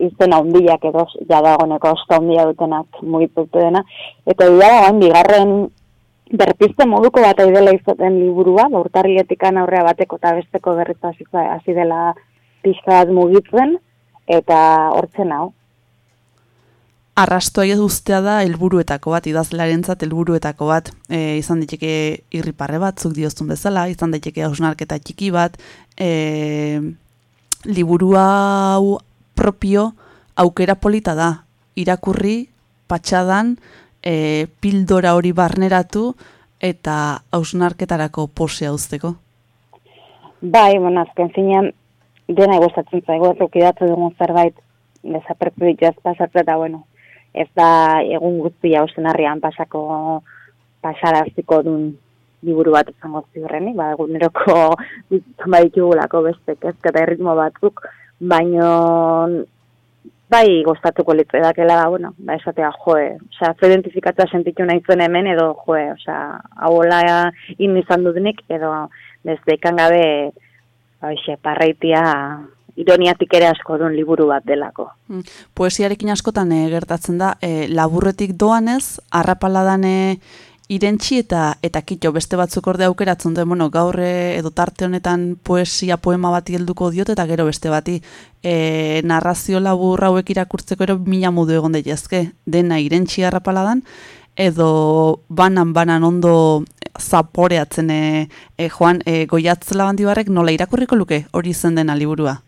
izen handiak edo ja dagoeneko osta handia dutenak mugitu dena. Eta dira da, bigarren berpiste moduko bat dela izaten liburua, ba, urtarrietikan aurrea bateko eta besteko berriz hasi dela pixka bat mugitzen, eta hortzen hau. Arrastoa ustea da helburuetako bat, idazlarentzat helburuetako bat, e, izan daiteke irriparre batzuk dioztun bezala, izan daiteke hausnarketa txiki bat, e, liburua hau propio aukera polita da, irakurri, patxadan, e, pildora hori barneratu, eta hausnarketarako posea uzteko. Bai, bueno, azken zinean, dena egostatzen zaigu, ez dugun zerbait, desapertu dituz pasatzen eta, bueno, ez da egun guztia osenarrian pasako pasaraziko duen liburu bat izango ziurrenik, ba, eguneroko baditugulako beste kezka eta erritmo batzuk, baino bai gostatuko litzu edakela da, bueno, ba, esatea joe, osea, identifikatzea sentitu nahi zuen hemen, edo joe, osea, hau hola in izan dutenik, edo desde ikan gabe, ba, parraitia ironiatik ere asko duen liburu bat delako. Mm. Poesiarekin askotan e, gertatzen da, e, laburretik doanez, arrapaladan e, irentxi eta eta kito beste batzuk orde aukeratzen duen, bueno, gaur edo tarte honetan poesia poema bati helduko diot eta gero beste bati e, narrazio labur hauek irakurtzeko ero mila modu egon daitezke dena irentxi arrapaladan, edo banan-banan ondo zaporeatzen e, joan e, goiatz labandibarrek nola irakurriko luke hori zen dena liburua?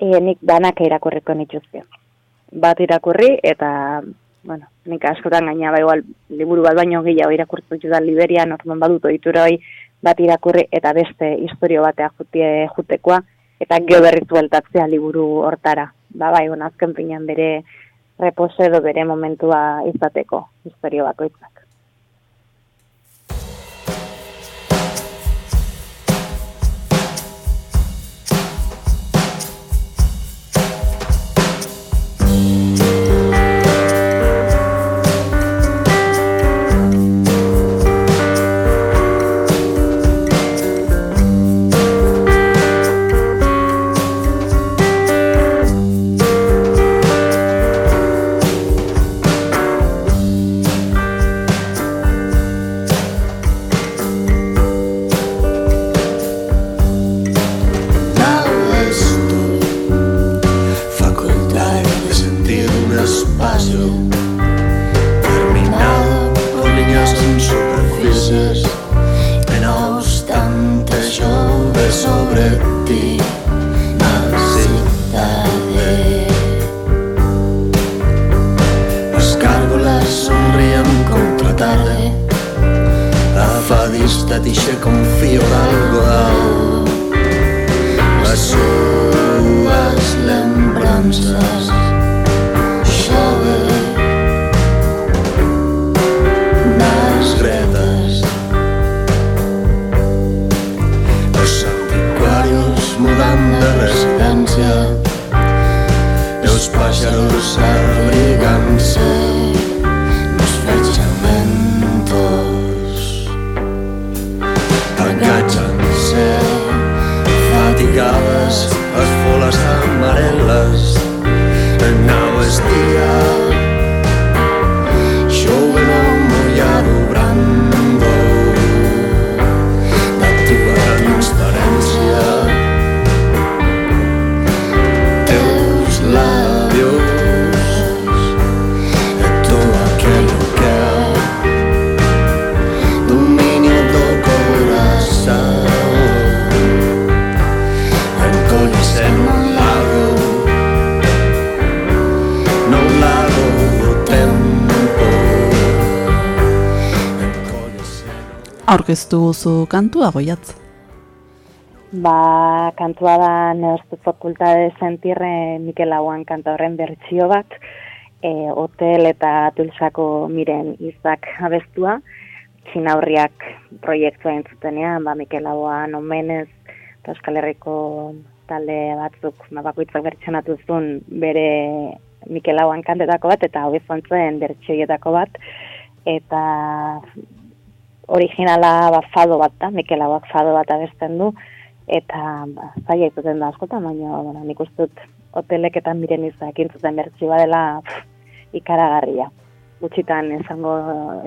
E, nik banak irakurriko nituzke. Bat irakurri eta, bueno, nik askotan gaina bai igual liburu bat baino gehiago irakurtu da Liberia, norman badut oituroi bat irakurri eta beste historio batea jutie jutekoa eta gero berriz bueltatzea liburu hortara. Ba bai, bueno, azken pinean bere reposedo bere momentua izateko historio bakoitzak. Aurkeztu zu kantua goiatz? Ba, kantua da Neostu Fakultade Sentirre Mikel Aguan kanta horren bertsio bat, e, hotel eta tulsako miren izak abestua, txinaurriak proiektua entzutenean, ba, Mikel Aguan omenez, Euskal Herriko talde batzuk, ba, bakoitzak bertsionatu zuen bere Mikel Aguan kantetako bat, eta hau izan bertsioietako bat, eta originala ba, fado bat da, Mikel fado bat abesten du, eta ba, zaila izaten da askotan, baina bueno, nik uste dut hoteleketan miren izak intzuten bertsi badela pff, ikaragarria. Gutxitan esango,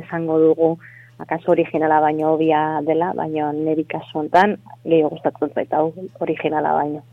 esango dugu akaso originala baino hobia dela, baina niri kasu hontan gehiago gustatzen zait hau originala baino.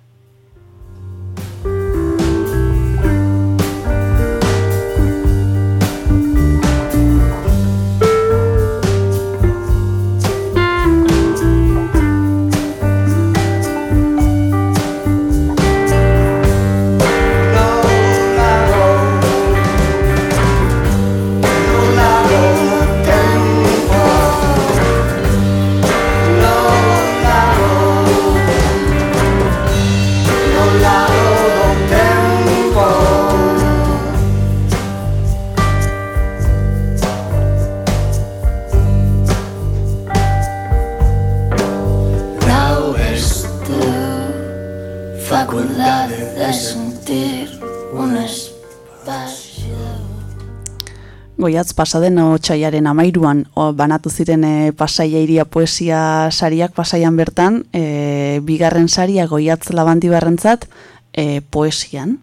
Goiatz pasaden otxaiaren amairuan o, banatu ziren e, pasaia iria poesia sariak pasaian bertan, e, bigarren saria goiatz labandibarrentzat e, poesian.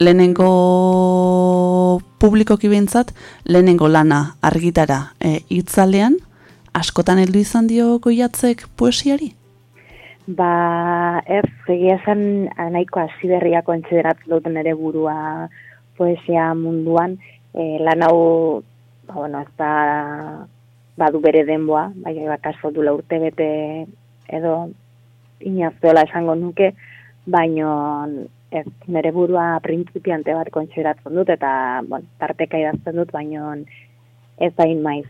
Lehenengo publikoki behintzat, lehenengo lana argitara e, itzalean, askotan heldu izan dio goiatzek poesiari? Ba, ez, egia ah, nahiko hasi berriak kontsideratzen dut nere burua poesia munduan. E, lan hau, ba, bueno, ez da, badu bere denboa, bai, bai, kaso dula urte bete edo inaziola esango nuke, baino ez, nere burua printzipiante bat kontsideratzen dut, eta, bueno, tarteka idazten dut, baino ez hain maiz.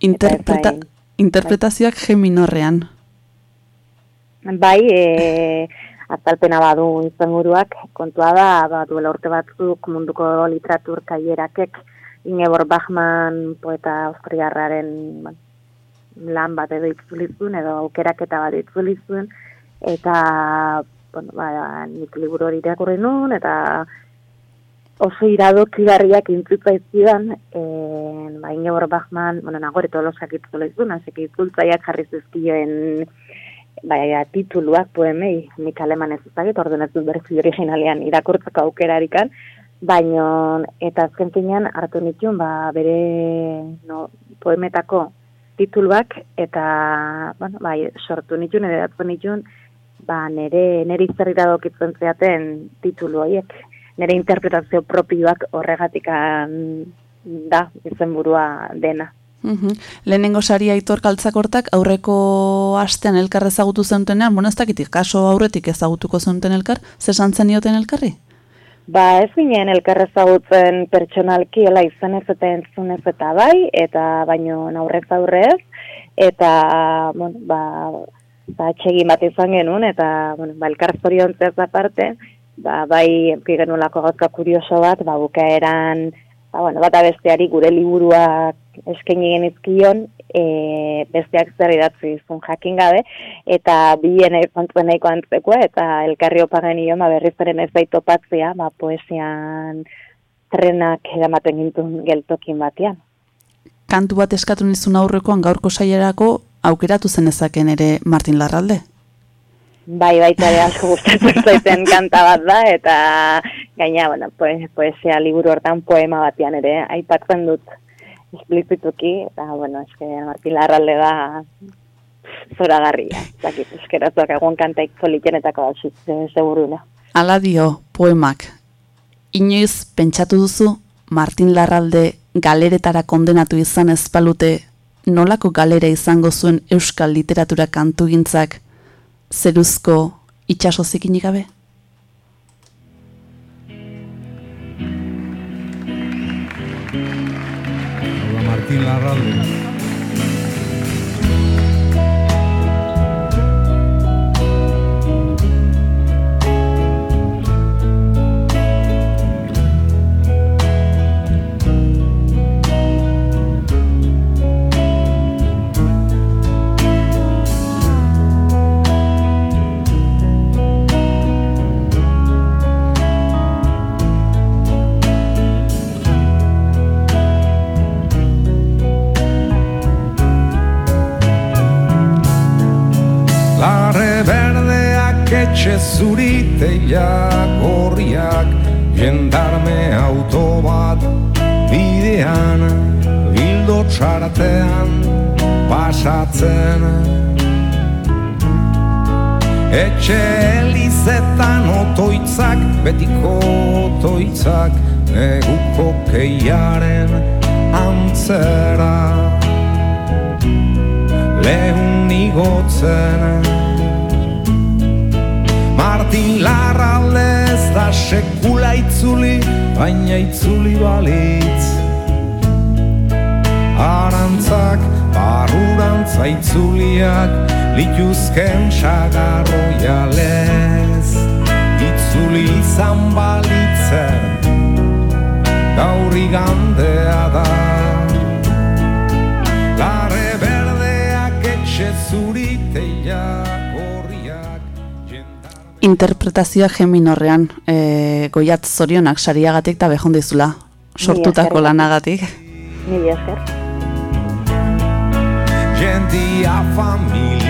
Interpreta, interpretazioak geminorrean. Bai, e, azalpena badu izenburuak, kontua da, ba, duela urte batzuk munduko literatur kailerakek Ingeborg Bachmann poeta austriarraren ba, lan bat edo itzulizun, edo aukeraketa bat itzulizun, eta bueno, ba, nik liburu hori irakurri nun, eta oso iradokigarriak intzutzaizkidan, e, ba, Ingeborg Bachmann, bueno, nagore tolosak itzulizun, hasek itzultzaiak jarri zizkioen baina tituluak poemei, nik aleman ez ezagut, orduan ez dut berzi originalean irakurtzeko aukerarikan, baino eta azken finean hartu nituen ba, bere no, poemetako tituluak eta bueno, bai, sortu nituen edo hartu nituen ba, nere, nere izerrira dokitzen zeaten titulu horiek, nere interpretazio propioak horregatikan da izenburua dena. Mhm. Lehenengo saria Aitor Kaltzakortak aurreko astean elkar ezagutu zentenean, bueno, ez dakitik, kaso aurretik ezagutuko zenuten elkar, zesan zenioten elkarri? Ba, ez ginen elkar ezagutzen pertsonalki ela izanez eta entzunez eta bai, eta baino aurrez aurrez, eta, bueno, ba, ba, txegin bat izan genuen, eta, bueno, ba, elkar zoriontzez aparte, ba, bai, enpi genuelako gauza kurioso bat, ba, bukaeran, ba, bueno, bata besteari gure liburuak eskaini genizkion, e, besteak zer idatzi izun jakin gabe, eta bien kontzuen nahiko antzekoa, eta elkarri opa genion, ba, berriz eren ez baitopatzea, ba, poesian trenak eramaten gintun geltokin batean. Kantu bat eskatu nizun aurrekoan gaurko sailerako aukeratu zenezaken ere Martin Larralde. Bai, baita ere asko gustatzen *laughs* zaiten kanta bat da, eta gaina, bueno, poe- poesia liburu hortan poema batean ere aipatzen dut esplizituki, eta, bueno, eske Martin Larralde da zoragarria. Zakit, eskeratuak egun kantaik politenetako da, seguruna. Ala dio poemak. Inoiz pentsatu duzu Martin Larralde galeretara kondenatu izan ezpalute nolako galera izango zuen euskal literatura kantugintzak zeruzko itxaso zikinik gabe? Hau da Martin Larralde. Etxe elizetan otoitzak, betiko otoitzak Neguko keiaren antzera. Lehun igotzen. Martin Larralde ez da sekula itzuli Baina itzuli balitz. Arantzak, barrurantza itzuliak Lituzken sagarroialez Itzuli izan balitzen Gaur igandea da Larre berdeak etxe zuriteiak Interpretazioa geminorrean, e, goiat zorionak sariagatik eta behon dizula. Sortutako lanagatik. Mila esker. Jendia familia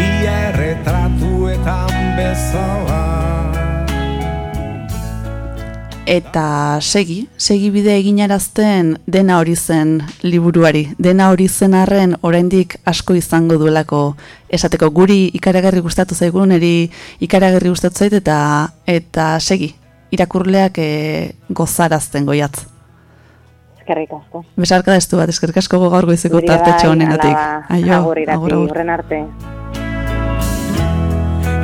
erretratuetan bezala Eta segi, segi bide eginarazten dena hori zen liburuari. Dena hori zen arren oraindik asko izango duelako esateko guri ikaragarri gustatu zaigun, eri ikaragarri gustatu zait eta eta segi. Irakurleak e, gozarazten goiatz. Eskerrik asko. Besarka da bat, eskerrik asko gaur goizeko Zuri tartetxo bai, honengatik. ala, Aio, agur irati, agur, agur. hurren arte.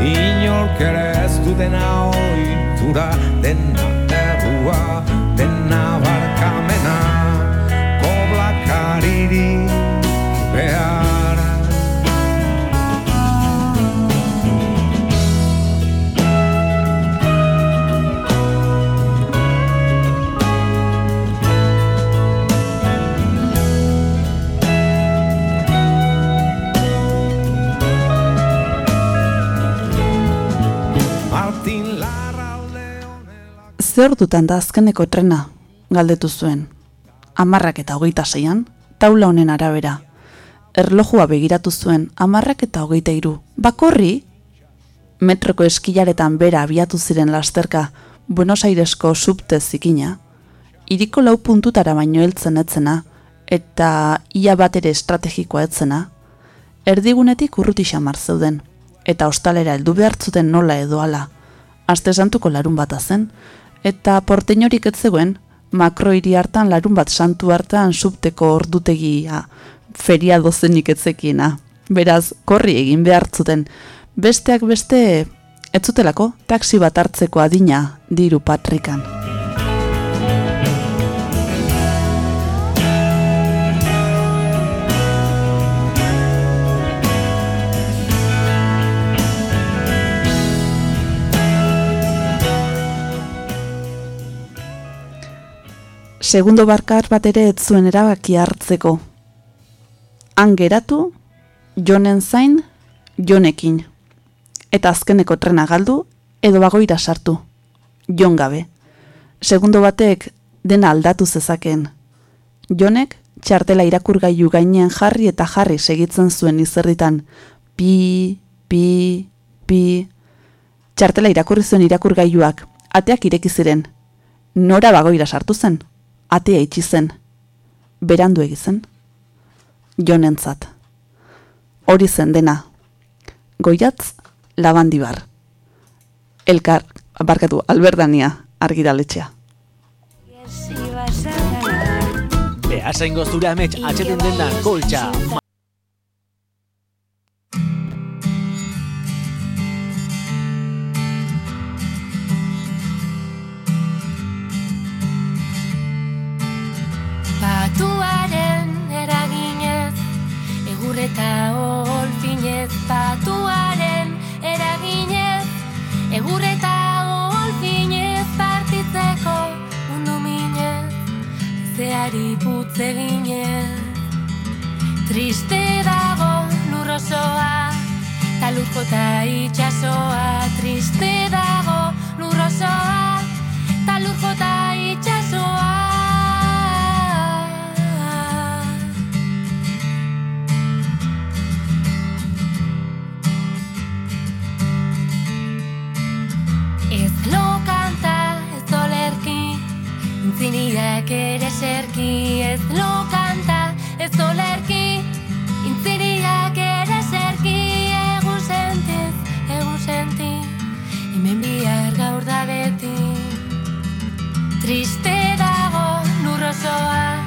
Inork ere ez du dena oitura Dena errua, dena barkamena Ze ordutan da azkeneko trena, galdetu zuen. Amarrak eta hogeita seian, taula honen arabera. Erlojua begiratu zuen, amarrak eta hogeita iru. Bakorri? Metroko eskilaretan bera abiatu ziren lasterka, Buenos Airesko subte zikina. Iriko lau puntutara baino heltzen etzena, eta ia bat ere estrategikoa etzena. Erdigunetik urruti xamar zeuden, eta ostalera heldu behartzuten nola edo ala. Aste santuko larun bata zen, eta porteinorik ez zegoen, makroiri hartan larun bat santu hartan subteko ordutegia feria dozenik etzekiena. Beraz, korri egin behartzuten. Besteak beste, ez zutelako taxi bat hartzeko adina diru patrikan. Segundo barkar bat ere ez zuen erabaki hartzeko. Han geratu, jonen zain, jonekin. Eta azkeneko trena galdu, edo bagoira sartu. Jon gabe. Segundo batek dena aldatu zezakeen. Jonek txartela irakurgailu gainean jarri eta jarri segitzen zuen izerditan. Pi, pi, pi. Txartela irakurri zuen irakurgailuak, ateak ireki ziren. Nora bagoira sartu zen, atea itxi zen. Berandu egizen. Jonentzat. Hori zen dena. Goiatz, labandibar. Elkar, barkatu, alberdania, argitaletxea. Behasaingo zure amets atxeten dena koltsa. Eta olfinez, patuaren eraginez, egur eta olfinez, partitzeko mundu minez, zeari putz eginez. Triste dago lurrosoa, ta lurko eta itxasoa, triste dago lurrosoa, ta lurko eta itxasoa. Urak ere serki ez lo kanta ez olerki Intziriak ere serki egun sentiz, egun senti Hemen bihar gaur da beti. Triste dago lurrosoa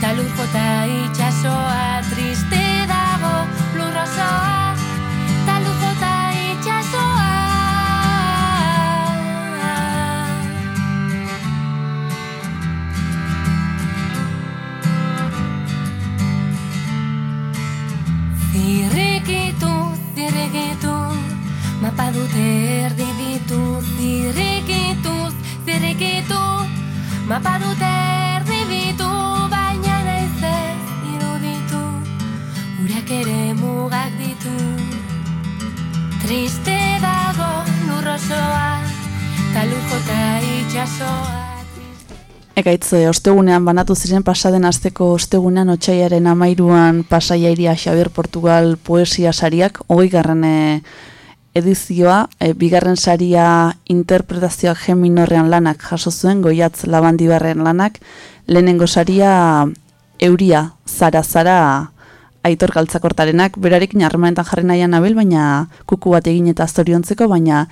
Ta lur jota itxasoa Triste dago lurrosoa Mapa dute erdi ditu Zirrikitu, zirrikitu Mapa dute erdi ditu Baina naiz ez iruditu. Urak ere mugak ditu. Triste dago lurrosoa Ta lur jota itxasoa. Ekaitz, e, ostegunean banatu ziren pasaden asteko ostegunean otxaiaren amairuan pasaiairia Xabier Portugal poesia sariak, hogei garren e, edizioa, e, bigarren saria interpretazioak G minorrean lanak jaso zuen, goiatz labandibarren lanak, lehenengo saria euria, zara, zara, aitor galtzakortarenak, berarekin harremanetan jarri nahian nabil, baina kuku bat egin eta zoriontzeko, baina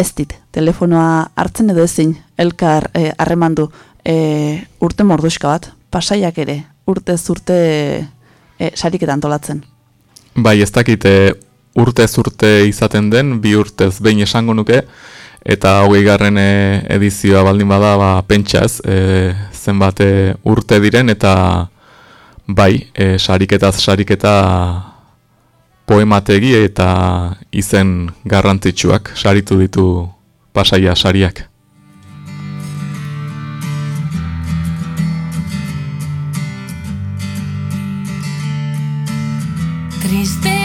ez dit, telefonoa hartzen edo ezin, elkar eh, harremandu e, urte morduska bat, pasaiak ere, urte urte e, sariketan tolatzen. Bai, ez dakit e, urtez urte izaten den, bi urtez behin esango nuke, eta hogei garren e, edizioa baldin bada, ba, pentsa ez, e, zenbat e, urte diren, eta bai, e, sariketaz sariketa poemategi eta izen garrantzitsuak saritu ditu pasaia sariak. Triste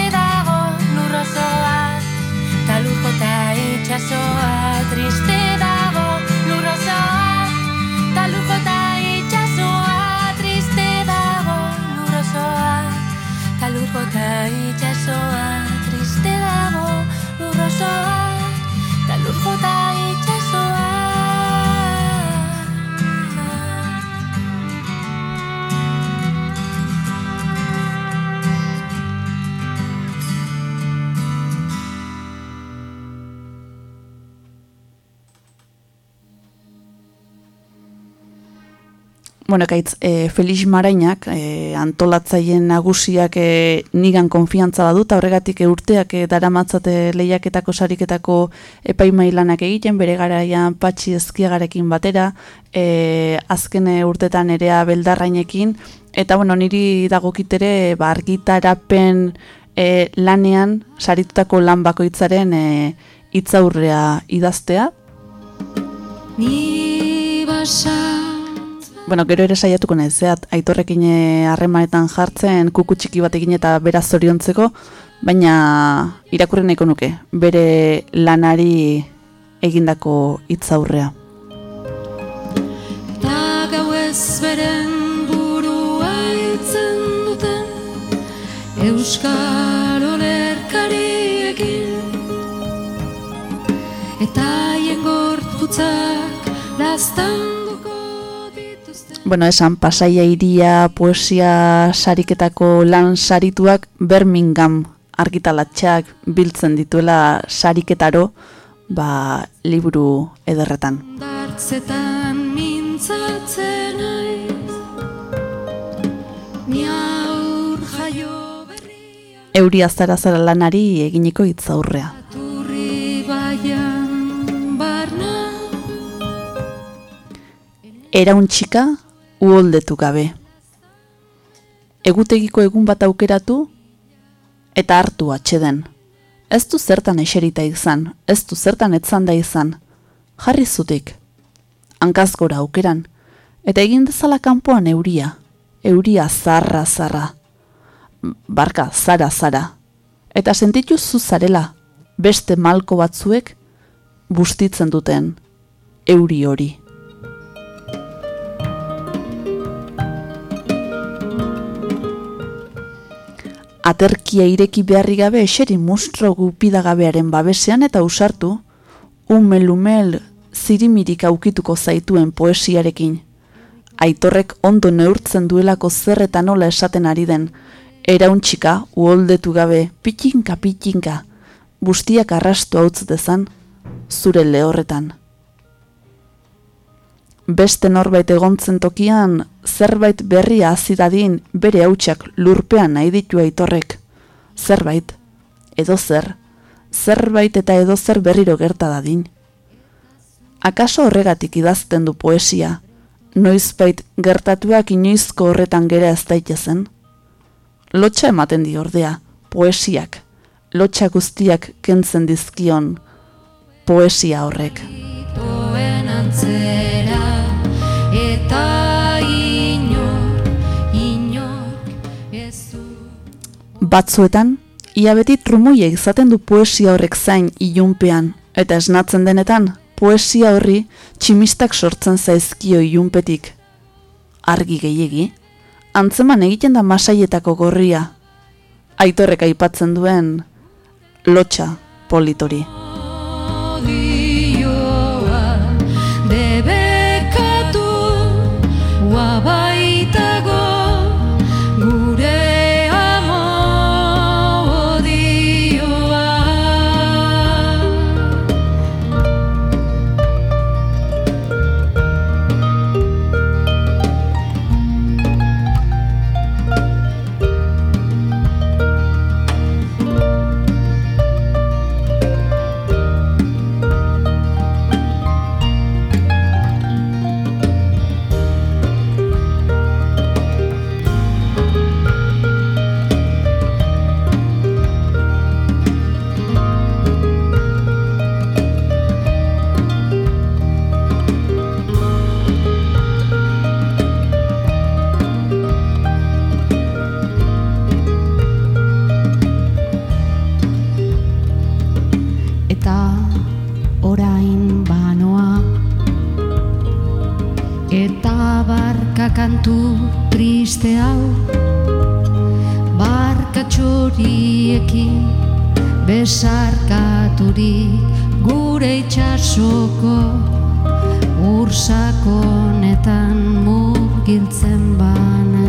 Bueno, ekaitz, e, Felix Marainak, e, antolatzaileen nagusiak e, nigan konfiantza badu, eta horregatik urteak e, daramatzate lehiaketako sariketako epaimailanak egiten, bere garaian patxi ezkiagarekin batera, e, azken urtetan erea beldarrainekin, eta bueno, niri dagokitere ba, argitarapen e, lanean, saritutako lan bakoitzaren e, hitzaurrea idaztea, Ni basa Bueno, gero ere saiatuko naiz, zeat, aitorrekin eh, harremanetan jartzen, kuku txiki bat egin eta beraz zoriontzeko, baina irakurri nahiko nuke, bere lanari egindako hitzaurrea. Eta gau ez beren burua itzen duten Euskal olerkariekin Eta haien gorputzak laztanduko Bueno, esan, pasaia iria poesia sariketako lan sarituak Birmingham argitalatxak biltzen dituela sariketaro, ba, liburu ederretan. Dartzetan mintzatzen aur jaio Euri azara zara lanari eginiko hitzaurrea. barna Eraun txika, uholdetu gabe. Egutegiko egun bat aukeratu, eta hartu atxeden. Ez du zertan eserita izan, ez du zertan etzanda izan. Jarri zutik. Hankaz gora aukeran, eta egin dezala kanpoan euria. Euria zarra zarra. Barka, zara zara. Eta sentitu zu zarela, beste malko batzuek bustitzen duten euri hori. Aterkia ireki beharri gabe eseri mustro gupidagabearen babesean eta usartu, umel umel zirimirik aukituko zaituen poesiarekin. Aitorrek ondo neurtzen duelako zer eta nola esaten ari den, erauntxika, uholdetu gabe, pitinka, pitinka, bustiak arrastu hautz dezan, zure lehorretan. Beste norbait egontzen tokian, zerbait berria azidadin bere hautsak lurpean nahi ditu aitorrek. Zerbait, edo zer, zerbait eta edo zer berriro gerta dadin. Akaso horregatik idazten du poesia, noizbait gertatuak inoizko horretan gera ez daitezen? Lotxa ematen di ordea, poesiak, lotxa guztiak kentzen dizkion, poesia horrek. Toen antzera Batzuetan, ia beti trumoia izaten du poesia horrek zain ilunpean, eta esnatzen denetan, poesia horri tximistak sortzen zaizkio ilunpetik. Argi gehiegi, antzeman egiten da masaietako gorria, aitorrek aipatzen duen lotxa politori. Eta barka kantu triste hau barka txoriekin besarkaturik gure itxasoko ursakonetan murgiltzen banaiz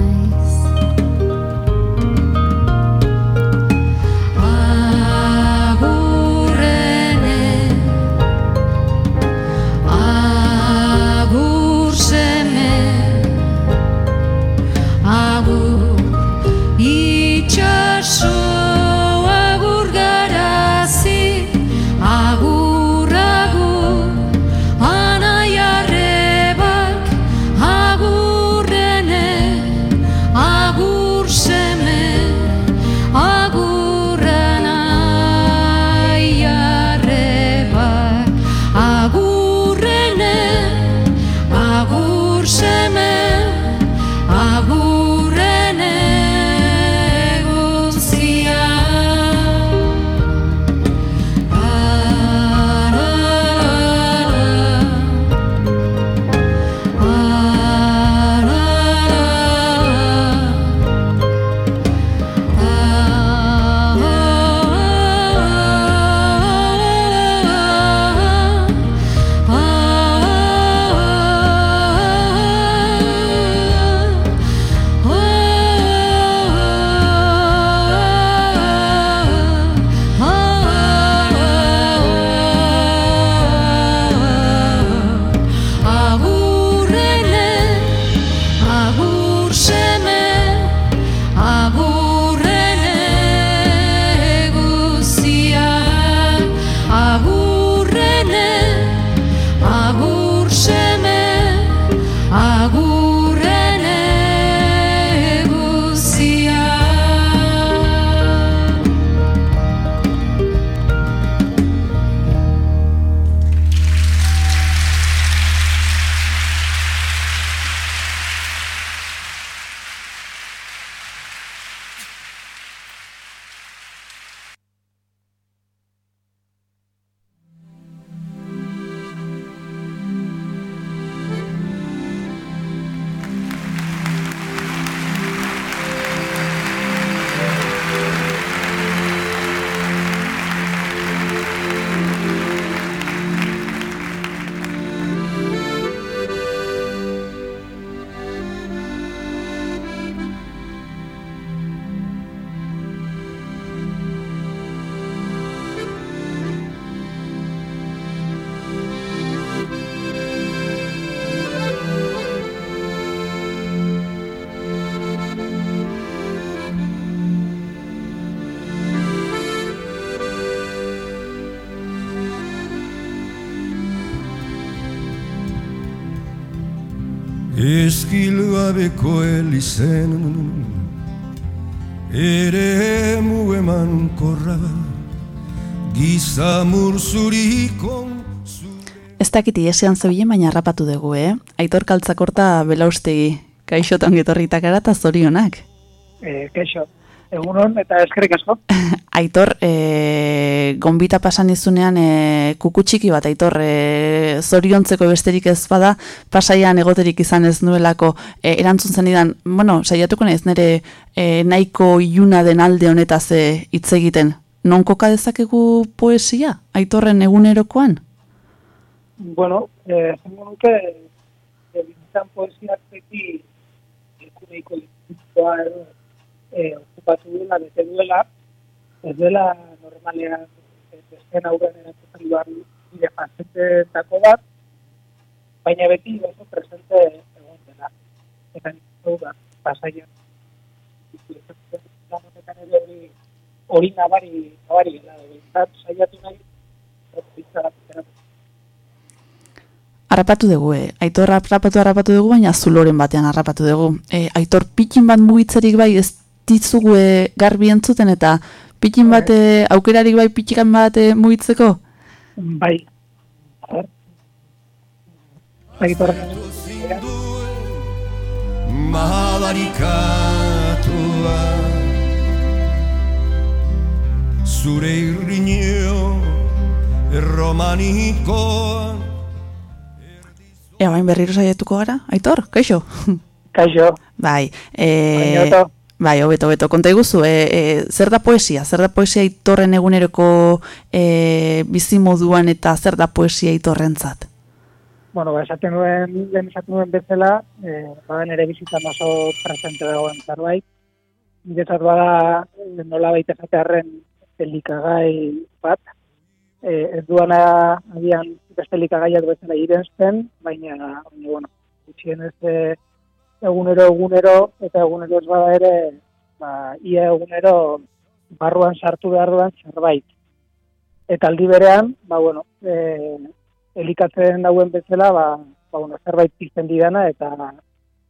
Eskilgabeko elizen Ere emu eman korra Gizamur zurikon Ez dakit iesian zebilen, baina harrapatu dugu, eh? Aitor kaltzakorta belaustegi. Kaixotan getorritak gara eta zorionak. E, kaixo, egunon eta eskerrik asko. *laughs* Aitor, e, gombita pasan izunean e, kukutxiki bat, Aitor, e, zoriontzeko besterik ez bada, pasaian egoterik izan ez nuelako e, erantzun zenidan, bueno, saiatuko naiz nire e, nahiko iluna den alde honetaz e, hitz egiten. Non koka dezakegu poesia, Aitorren egunerokoan? Bueno, eh, zengo nuke, e, poesiak beti ekuneiko dituzkoa edo eh, okupatu duela, bete duela, ez dela normalean eh, besten aurren erantzuten duan nire fazentetako bat, baina beti oso presente egon dela. Eta nik da, pasaian. Lanetan ere hori, hori nabari, nabari, bintzat saiatu nahi, bintzat Harrapatu dugu, eh? Aitor harrapatu harrapatu dugu, baina zuloren batean harrapatu dugu. E, aitor pikin bat mugitzerik bai ez ditzugu e, garbi entzuten eta pikin bat e, aukerarik bai pikikan bat e, mugitzeko? Bai. Aitor. Madarikatua Zure irriño Erromanikoa Ea, bain berriro saietuko gara, Aitor, kaixo? Kaixo. Bai, e, bai, hobeto, hobeto, konta iguzu, e, e, zer da poesia? Zer da poesia Aitorren eguneroko e, bizimoduan eta zer da poesia Aitorrentzat? Bueno, ba, esaten nuen, lehen esaten nuen bezala, e, baden ere bizitzan oso presente dagoen zerbait. Niretzat bada nola baita esatearen elikagai bat, e, ez duana agian beste likagaiak bezala irenzten, baina, baina bueno, gutxien ez egunero egunero eta egunero ez bada ere, ba, ia egunero barruan sartu behar duan zerbait. Eta aldi berean, ba, bueno, e, elikatzen dauen bezala, ba, ba, bueno, zerbait pizten didana eta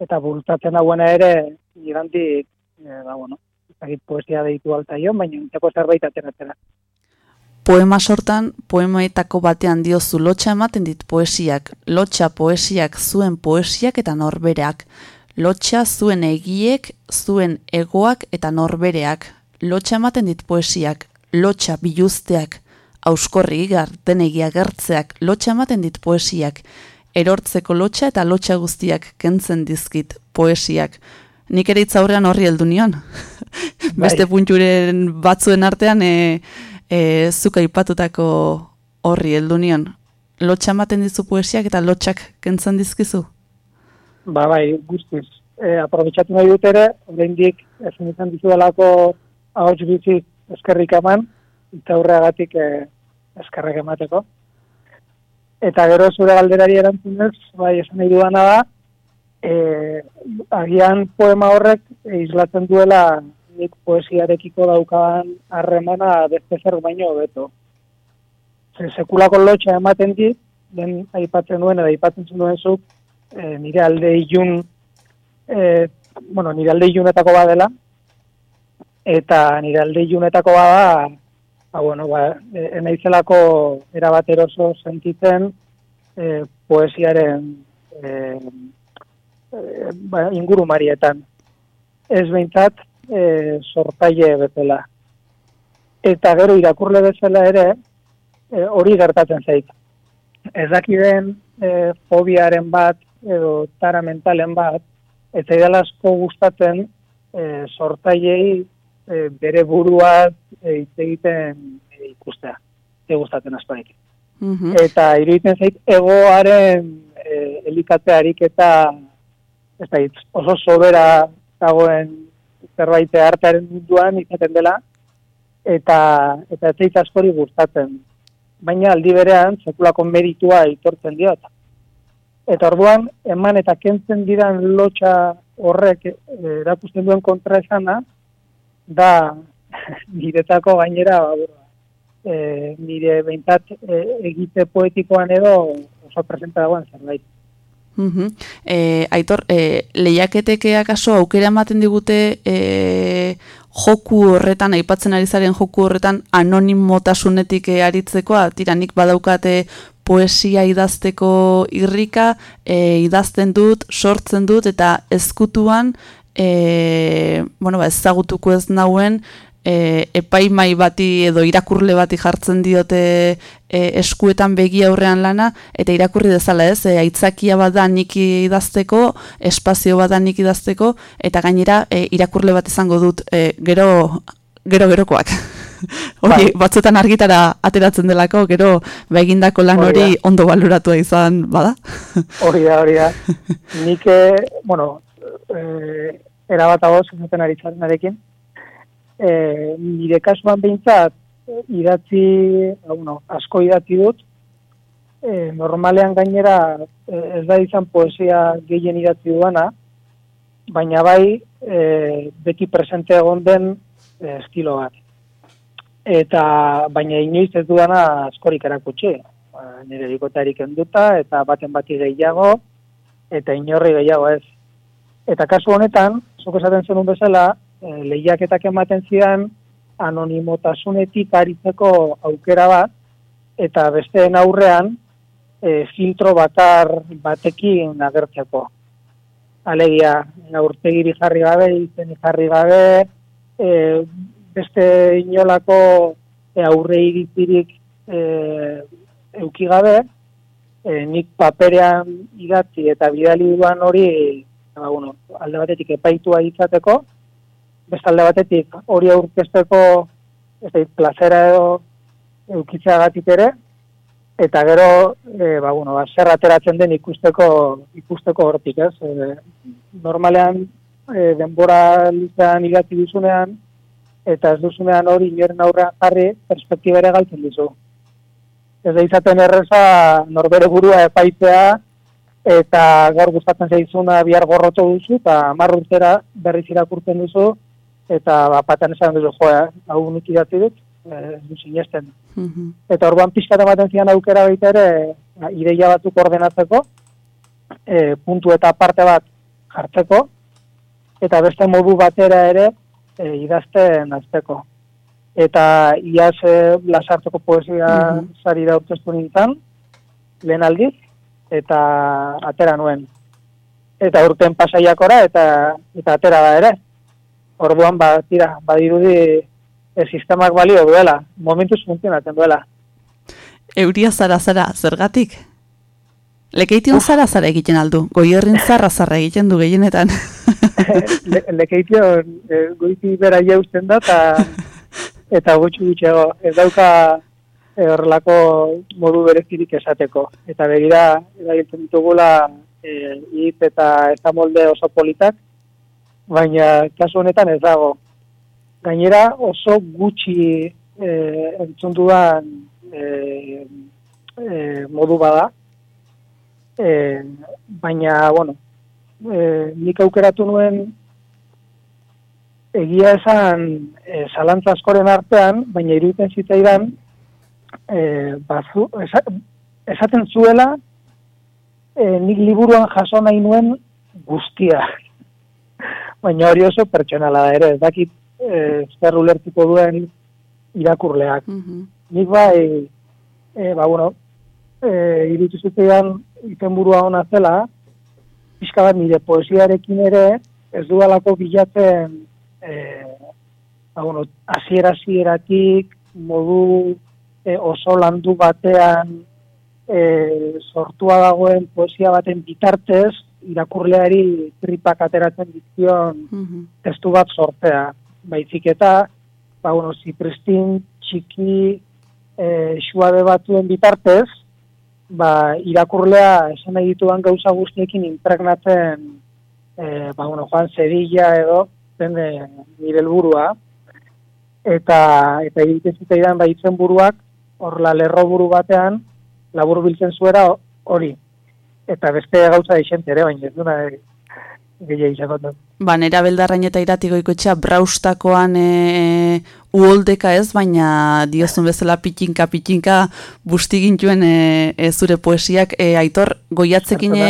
eta bultatzen dauena ere, gigantik, e, ba, bueno, ezagit poesia deitu altaion, baina enteko zerbait ateratzera poema sortan, poemaetako batean diozu lotxa ematen dit poesiak, lotxa poesiak zuen poesiak eta norbereak, lotxa zuen egiek, zuen egoak eta norbereak, lotxa ematen dit poesiak, lotxa biluzteak, auskorri gartenegia gertzeak, lotxa ematen dit poesiak, erortzeko lotxa eta lotxa guztiak kentzen dizkit poesiak. Nik ere itzaurrean horri heldu nion. Beste bai. punturen batzuen artean, e, e, zuka ipatutako horri heldu nion. Lotxa ematen dizu poesiak eta lotxak kentzen dizkizu? Ba, bai, guztiz. E, aprobetsatu nahi dut ere, oraindik ezin izan dizu alako ahots bizi eskerrik eman, eta horreagatik e, eskerrek emateko. Eta gero zure galderari erantzunez, bai, esan nahi duana da, e, agian poema horrek e, islatzen duela nik poesiarekiko daukan harremana beste zer baino hobeto. Ze sekulako lotxa ematen dit, den aipatzen duen edo aipatzen duen zuk, e, nire alde ilun, e, bueno, nire alde ilunetako badela, eta nire alde ilunetako bada, ba, bueno, ba, enaizelako erabateroso sentitzen e, poesiaren e, ba, inguru marietan. Ez behintzat, e, sortaile betela. Eta gero irakurle bezala ere, e, hori gertatzen zait. Ez dakiden e, fobiaren bat, edo tara mentalen bat, eta idalasko gustatzen e, sortailei e, bere burua e, egiten e, ikustea. E, gustatzen aspaik. Mm Eta iruditzen zait, egoaren e, elikatzearik eta ez da, oso sobera dagoen zerbait artearen munduan izaten dela eta eta ez askori gustatzen. Baina aldi berean sekulako meritua aitortzen diot. Eta orduan eman eta kentzen diran lotxa horrek eh, erakusten duen kontra esana da *laughs* niretako gainera ba, e, nire behintzat e, egite poetikoan edo oso presenta dagoen zerbait. Mhm. E, aitor, e, lehiaketek akaso aukera ematen digute e, joku horretan, aipatzen ari zaren joku horretan anonimotasunetik e, aritzeko, tiranik badaukate poesia idazteko irrika, e, idazten dut, sortzen dut, eta ezkutuan, e, bueno, ba, ezagutuko ez nauen, e, epaimai bati edo irakurle bati jartzen diote e, eskuetan begi aurrean lana, eta irakurri dezala ez, e, aitzakia bat da idazteko, espazio bat da idazteko, eta gainera e, irakurle bat izango dut e, gero, gero gerokoak. *laughs* Hori, bai. batzutan argitara ateratzen delako, gero begindako lan hori ondo baluratua izan, bada? Hori da, hori da. *laughs* Nik, eh, bueno, eh, erabat hau zuten ari arekin, e, nire kasuan behintzat idatzi, bueno, asko idatzi dut, e, normalean gainera ez da izan poesia gehien idatzi duana, baina bai e, beti presente egon den e, estilo bat. Eta baina inoiz ez duana askorik erakutsi. Ba, nire dikotarik enduta eta baten bati gehiago eta inorri gehiago ez. Eta kasu honetan, zuk esaten zenun bezala, e, lehiaketak ematen zidan anonimotasunetik aritzeko aukera bat, eta besteen aurrean e, filtro bakar batekin agertzeko. Alegia, aurtegiri jarri gabe, izen jarri gabe, e, beste inolako e, aurre irizirik e, euki gabe, e, nik paperean idatzi eta bidali duan hori, ba, bueno, alde batetik epaitua izateko, bestalde batetik hori aurkezteko ez da plazera edo eukitzeagatik ere eta gero e, ba bueno ba zer ateratzen den ikusteko ikusteko hortik, ez? E, normalean e, denbora luzean idatzi duzunean eta ez duzunean hori inoren aurrean jarri perspektiba ere galtzen dizu. Ez da izaten erreza norbere burua epaitzea eta gaur gustatzen zaizuna bihar gorrotu duzu eta 10 urtera berriz irakurtzen duzu eta bapatan esan duzu joa, hau nik idatzi dut, e, du sinesten. Mhm. Eta orduan pixka ematen zian aukera baita ere, ba, ideia batzuk ordenatzeko, e, puntu eta parte bat jartzeko, eta beste modu batera ere e, idazten azteko. Eta iaz e, lasartzeko poesia mm -hmm. zari da urtestu nintzen, lehen aldiz, eta atera nuen. Eta urten pasaiakora, eta, eta atera da ere. Orduan, ba, tira, badirudi e, sistemak balio duela, momentuz funtzionatzen duela. Euria zara zara, zergatik? Lekeition zara zara egiten aldu, goierrin zarra zarra egiten du gehienetan. *laughs* *laughs* Le, lekeition e, goiti bera jausten da, ta, eta *laughs* gutxu gutxego, ez dauka e, horrelako modu berezirik esateko. Eta begira, egiten ditugula, e, hit eta eta molde oso politak, baina kasu honetan ez dago. Gainera oso gutxi e, entzun dudan e, e, modu bada, e, baina, bueno, e, nik aukeratu nuen egia esan e, zalantza askoren artean, baina iruditzen zitzaidan, e, bazu, esaten zuela, e, nik liburuan jaso nahi nuen guztia *laughs* baina hori oso pertsonala da ere, ez dakit e, zer ulertuko duen irakurleak. Mm Nik bai, e, ba, bueno, e, irutu zutean izen burua hona zela, pixka bat nire poesiarekin ere, ez dualako bilatzen, e, ba, bueno, aziera azieratik, modu e, oso landu batean, e, sortua dagoen poesia baten bitartez, irakurleari tripak ateratzen dizkion mm testu bat sortzea. Baizik eta, ba, bueno, zipristin txiki e, suabe batuen bitartez, ba, irakurlea esan nahi dituan gauza guztiekin impregnatzen, e, ba, bueno, Juan Zedilla edo, zen e, nire helburua. Eta, eta egiten zitaidan baitzen buruak, horla lerro buru batean, labur biltzen zuera hori, eta beste gauza deixente ere, baina ez duna gehiagia izango Ba, nera beldarrain eta iratiko ikotxa braustakoan e, uoldeka ez, baina diozun bezala pitinka, pitinka, bustigintuen e, e, zure poesiak, e, aitor, goiatzekin e,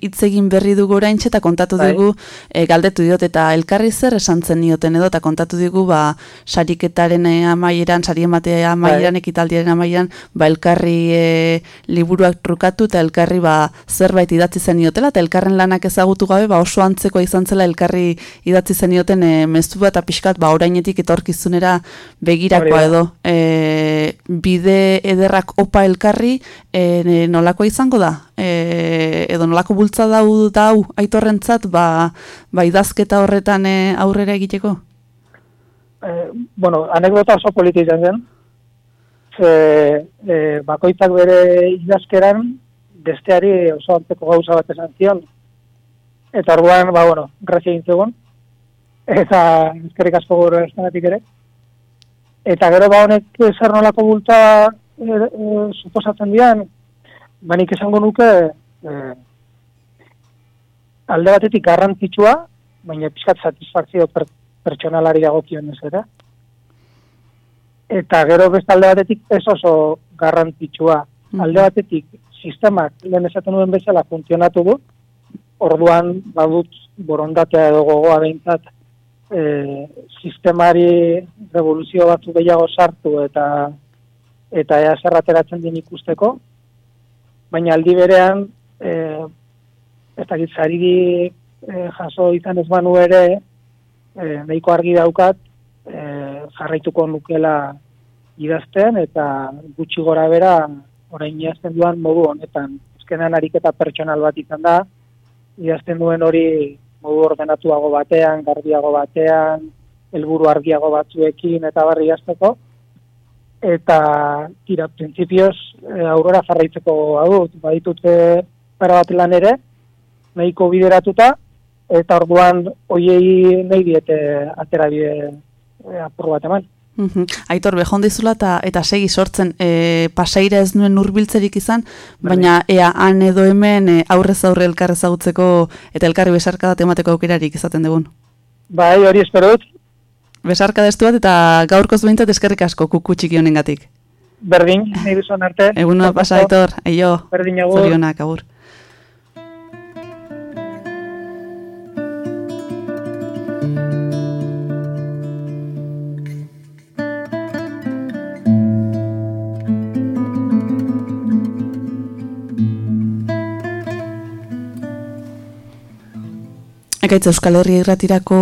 hitz egin berri dugu orain eta kontatu Bai. dugu, e, galdetu diot, eta elkarri zer esan zen nioten edo, eta kontatu digu, ba, sariketaren e, amaieran, sari ematea amaieran, Bai. ekitaldiaren amaieran, ba, elkarri e, liburuak trukatu, eta elkarri, ba, zerbait idatzi zen niotela, eta elkarren lanak ezagutu gabe, ba, oso antzekoa izan zela elkarri idatzi zenioten e, mezu bat pixkat, ba, orainetik etorkizunera begirakoa edo. E, bide ederrak opa elkarri e, nolakoa izango da? E, edo nolako bultza dau dau aitorrentzat, ba, ba idazketa horretan e, aurrera egiteko? eh, bueno, anekdota oso politi izan zen. Ze, eh, bakoitzak bere idazkeran besteari oso antzeko gauza bat esan zion. Eta orduan, ba, bueno, grazia egin zegoen. Eta eskerrik asko gure esanatik ere. Eta gero ba honek zer nolako bulta e, e, suposatzen dian, ba nik esango nuke e, alde batetik garrantzitsua, baina pixkat satisfakzio per, pertsonalari dagokion ez ere. Eta gero beste alde batetik ez oso garrantzitsua. Alde batetik sistemak lehen esaten nuen bezala funtzionatu du, orduan badut borondatea edo gogoa behintzat e, sistemari revoluzio batzu gehiago sartu eta eta ea zer ateratzen den ikusteko, baina aldi berean e, ez dakit zariri e, jaso izan ez banu ere e, nahiko argi daukat e, jarraituko nukela idazten eta gutxi gora bera orain idazten duan modu honetan. Azkenean ariketa pertsonal bat izan da, idazten duen hori modu ordenatuago batean, garbiago batean, helburu argiago batzuekin eta barri idazteko. Eta, tira, prinsipioz, e, aurrera jarraitzeko adut, baditute para bat lan ere, nahiko bideratuta, eta orduan hoiei nahi diete atera bide e, apur bat eman. Aitor, behon dizula eta, eta segi sortzen e, paseira ez nuen urbiltzerik izan, baina ea han edo hemen e, aurrez aurre elkar ezagutzeko eta elkarri besarka bat emateko aukerarik izaten dugun. Bai, hori espero dut. Besarka destu bat eta gaurkoz behintzat eskerrik asko kuku txiki honengatik. Berdin, nahi duzun arte. Egun pasa, Aitor, eio, Berdin, agur. zorionak, agur. Ekaitz Euskal Herri irratirako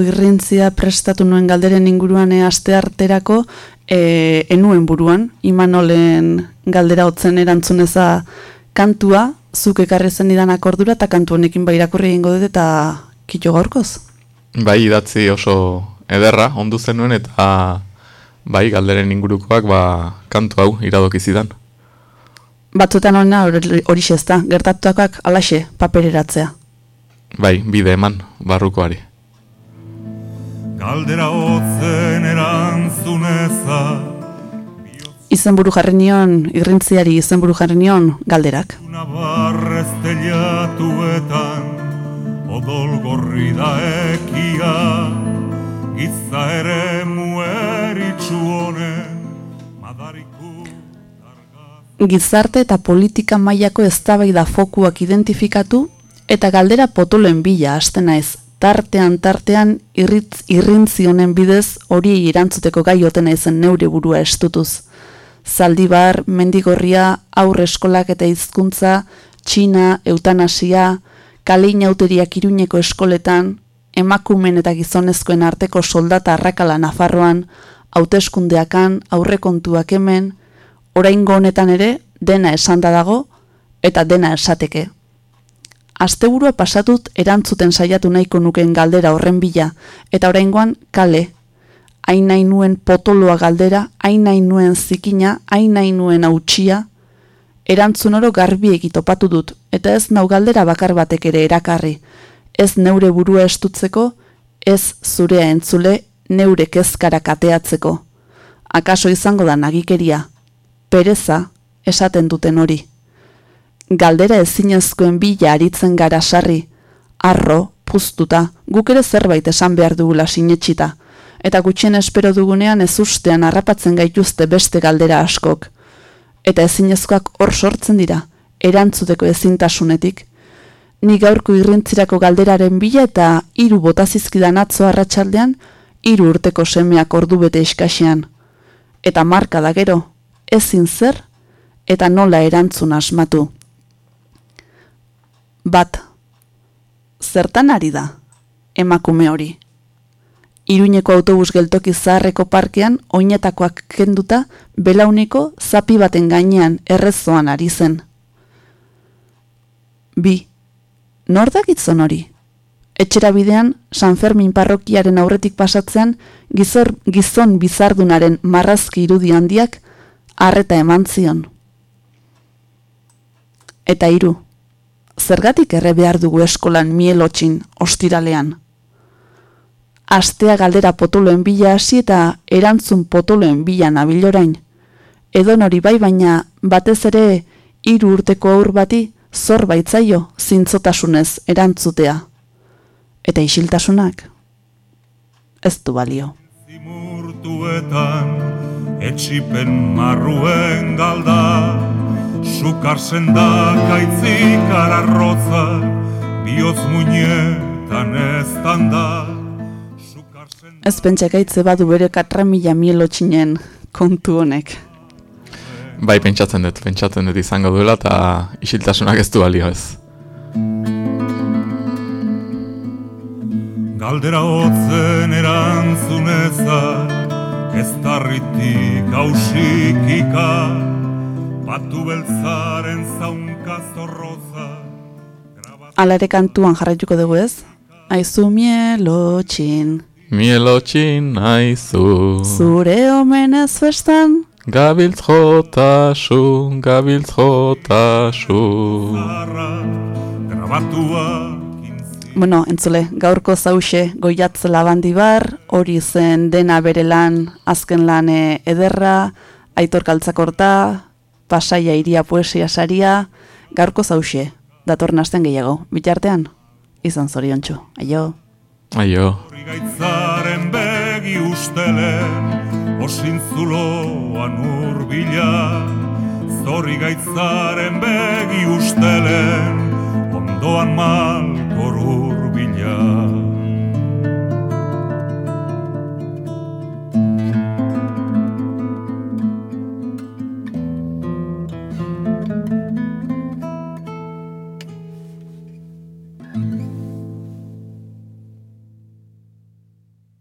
irrintzia prestatu nuen galderen inguruan e, aste arterako e, enuen buruan, Imanolen galdera hotzen erantzuneza kantua, zuk ekarri zen idan akordura eta kantu honekin bai irakurri egingo dut eta kito gaurkoz. Bai, idatzi oso ederra, ondu zenuen eta bai, galderen ingurukoak ba, kantu hau iradoki zidan. Batzutan hona hori da, gertatuakak alaxe papereratzea. Bai, bide eman, barrukoari. Galdera hotzen erantzuneza Izenburu jarri nion, irrintziari izenburu jarri nion galderak. Nabarrez telatuetan Odol gorri da ekia Giza ere mueritxu honen Madariku Gizarte eta politika mailako eztabaida fokuak identifikatu eta galdera potoloen bila hasten naiz. Tartean tartean irritz irrintzi honen bidez hori irantzuteko gai oten naizen neure burua estutuz. Zaldibar, mendigorria, aurre eskolak eta hizkuntza, Txina, eutanasia, kale inauteriak iruñeko eskoletan, emakumen eta gizonezkoen arteko soldata arrakala Nafarroan, hauteskundeakan, aurrekontuak hemen, oraingo honetan ere dena esanda dago eta dena esateke. Asteburua pasatut erantzuten saiatu nahiko nuken galdera horren bila, eta oraingoan kale. Hain nahi nuen potoloa galdera, hain nahi nuen zikina, hain nahi nuen hautsia, erantzun oro garbiegi topatu dut, eta ez nau galdera bakar batek ere erakarri. Ez neure burua estutzeko, ez zurea entzule, neure kezkara kateatzeko. Akaso izango da nagikeria, pereza esaten duten hori. Galdera ezinezkoen bila aritzen gara sarri, arro, puztuta, guk ere zerbait esan behar dugula sinetxita, Eta gutxien espero dugunean ez ustean harrapatzen gaituzte beste galdera askok. Eta ezinezkoak hor sortzen dira, erantzuteko ezintasunetik. Ni gaurko irrintzirako galderaren bila eta hiru botazizkidan atzo arratsaldean hiru urteko semeak ordu bete eskasean. Eta marka da gero, ezin zer eta nola erantzun asmatu. Bat, zertan ari da, emakume hori. Iruñeko autobus geltoki zaharreko parkean oinetakoak kenduta belauniko zapi baten gainean errezoan ari zen. Bi, nor dakitzon hori? Etxera bidean, San Fermin parrokiaren aurretik pasatzean, gizor, gizon bizardunaren marrazki irudi handiak harreta eman zion. Eta hiru, zergatik erre behar dugu eskolan mielotxin ostiralean? Astea galdera potoloen bila hasi eta erantzun potoloen bila nabilorain. Edo nori bai baina batez ere hiru urteko aur bati zor baitzaio zintzotasunez erantzutea. Eta isiltasunak ez du balio. Zimurtuetan etxipen marruen galda Sukar sendak aitzik ararrotza Bioz muñetan ez tanda Ez pentsakaitze badu bere katramila mielotxinen kontu honek. Bai, pentsatzen dut, pentsatzen dut izango duela eta isiltasunak ez du balio ez. Galdera hotzen erantzuneza Ez tarritik hausikika Batu beltzaren zaunka zorroza Alare kantuan jarraituko dugu ez? Aizu mielotxin Mielotxin aizu. Zure omenez festan. Gabiltz jotasu, gabiltz jotasu. Grabatua Bueno, entzule, gaurko zause goiatz labandibar, hori zen dena bere lan, azken lan ederra, aitor kaltzakorta, pasaia iria poesia saria, gaurko zause, datorren asten gehiago, bitartean, izan zorion txu, aio. Aio. Gaitzaren begi ustelen, osintzuloan urbila, zorri gaitzaren begi ustelen, ondoan malkor urbila.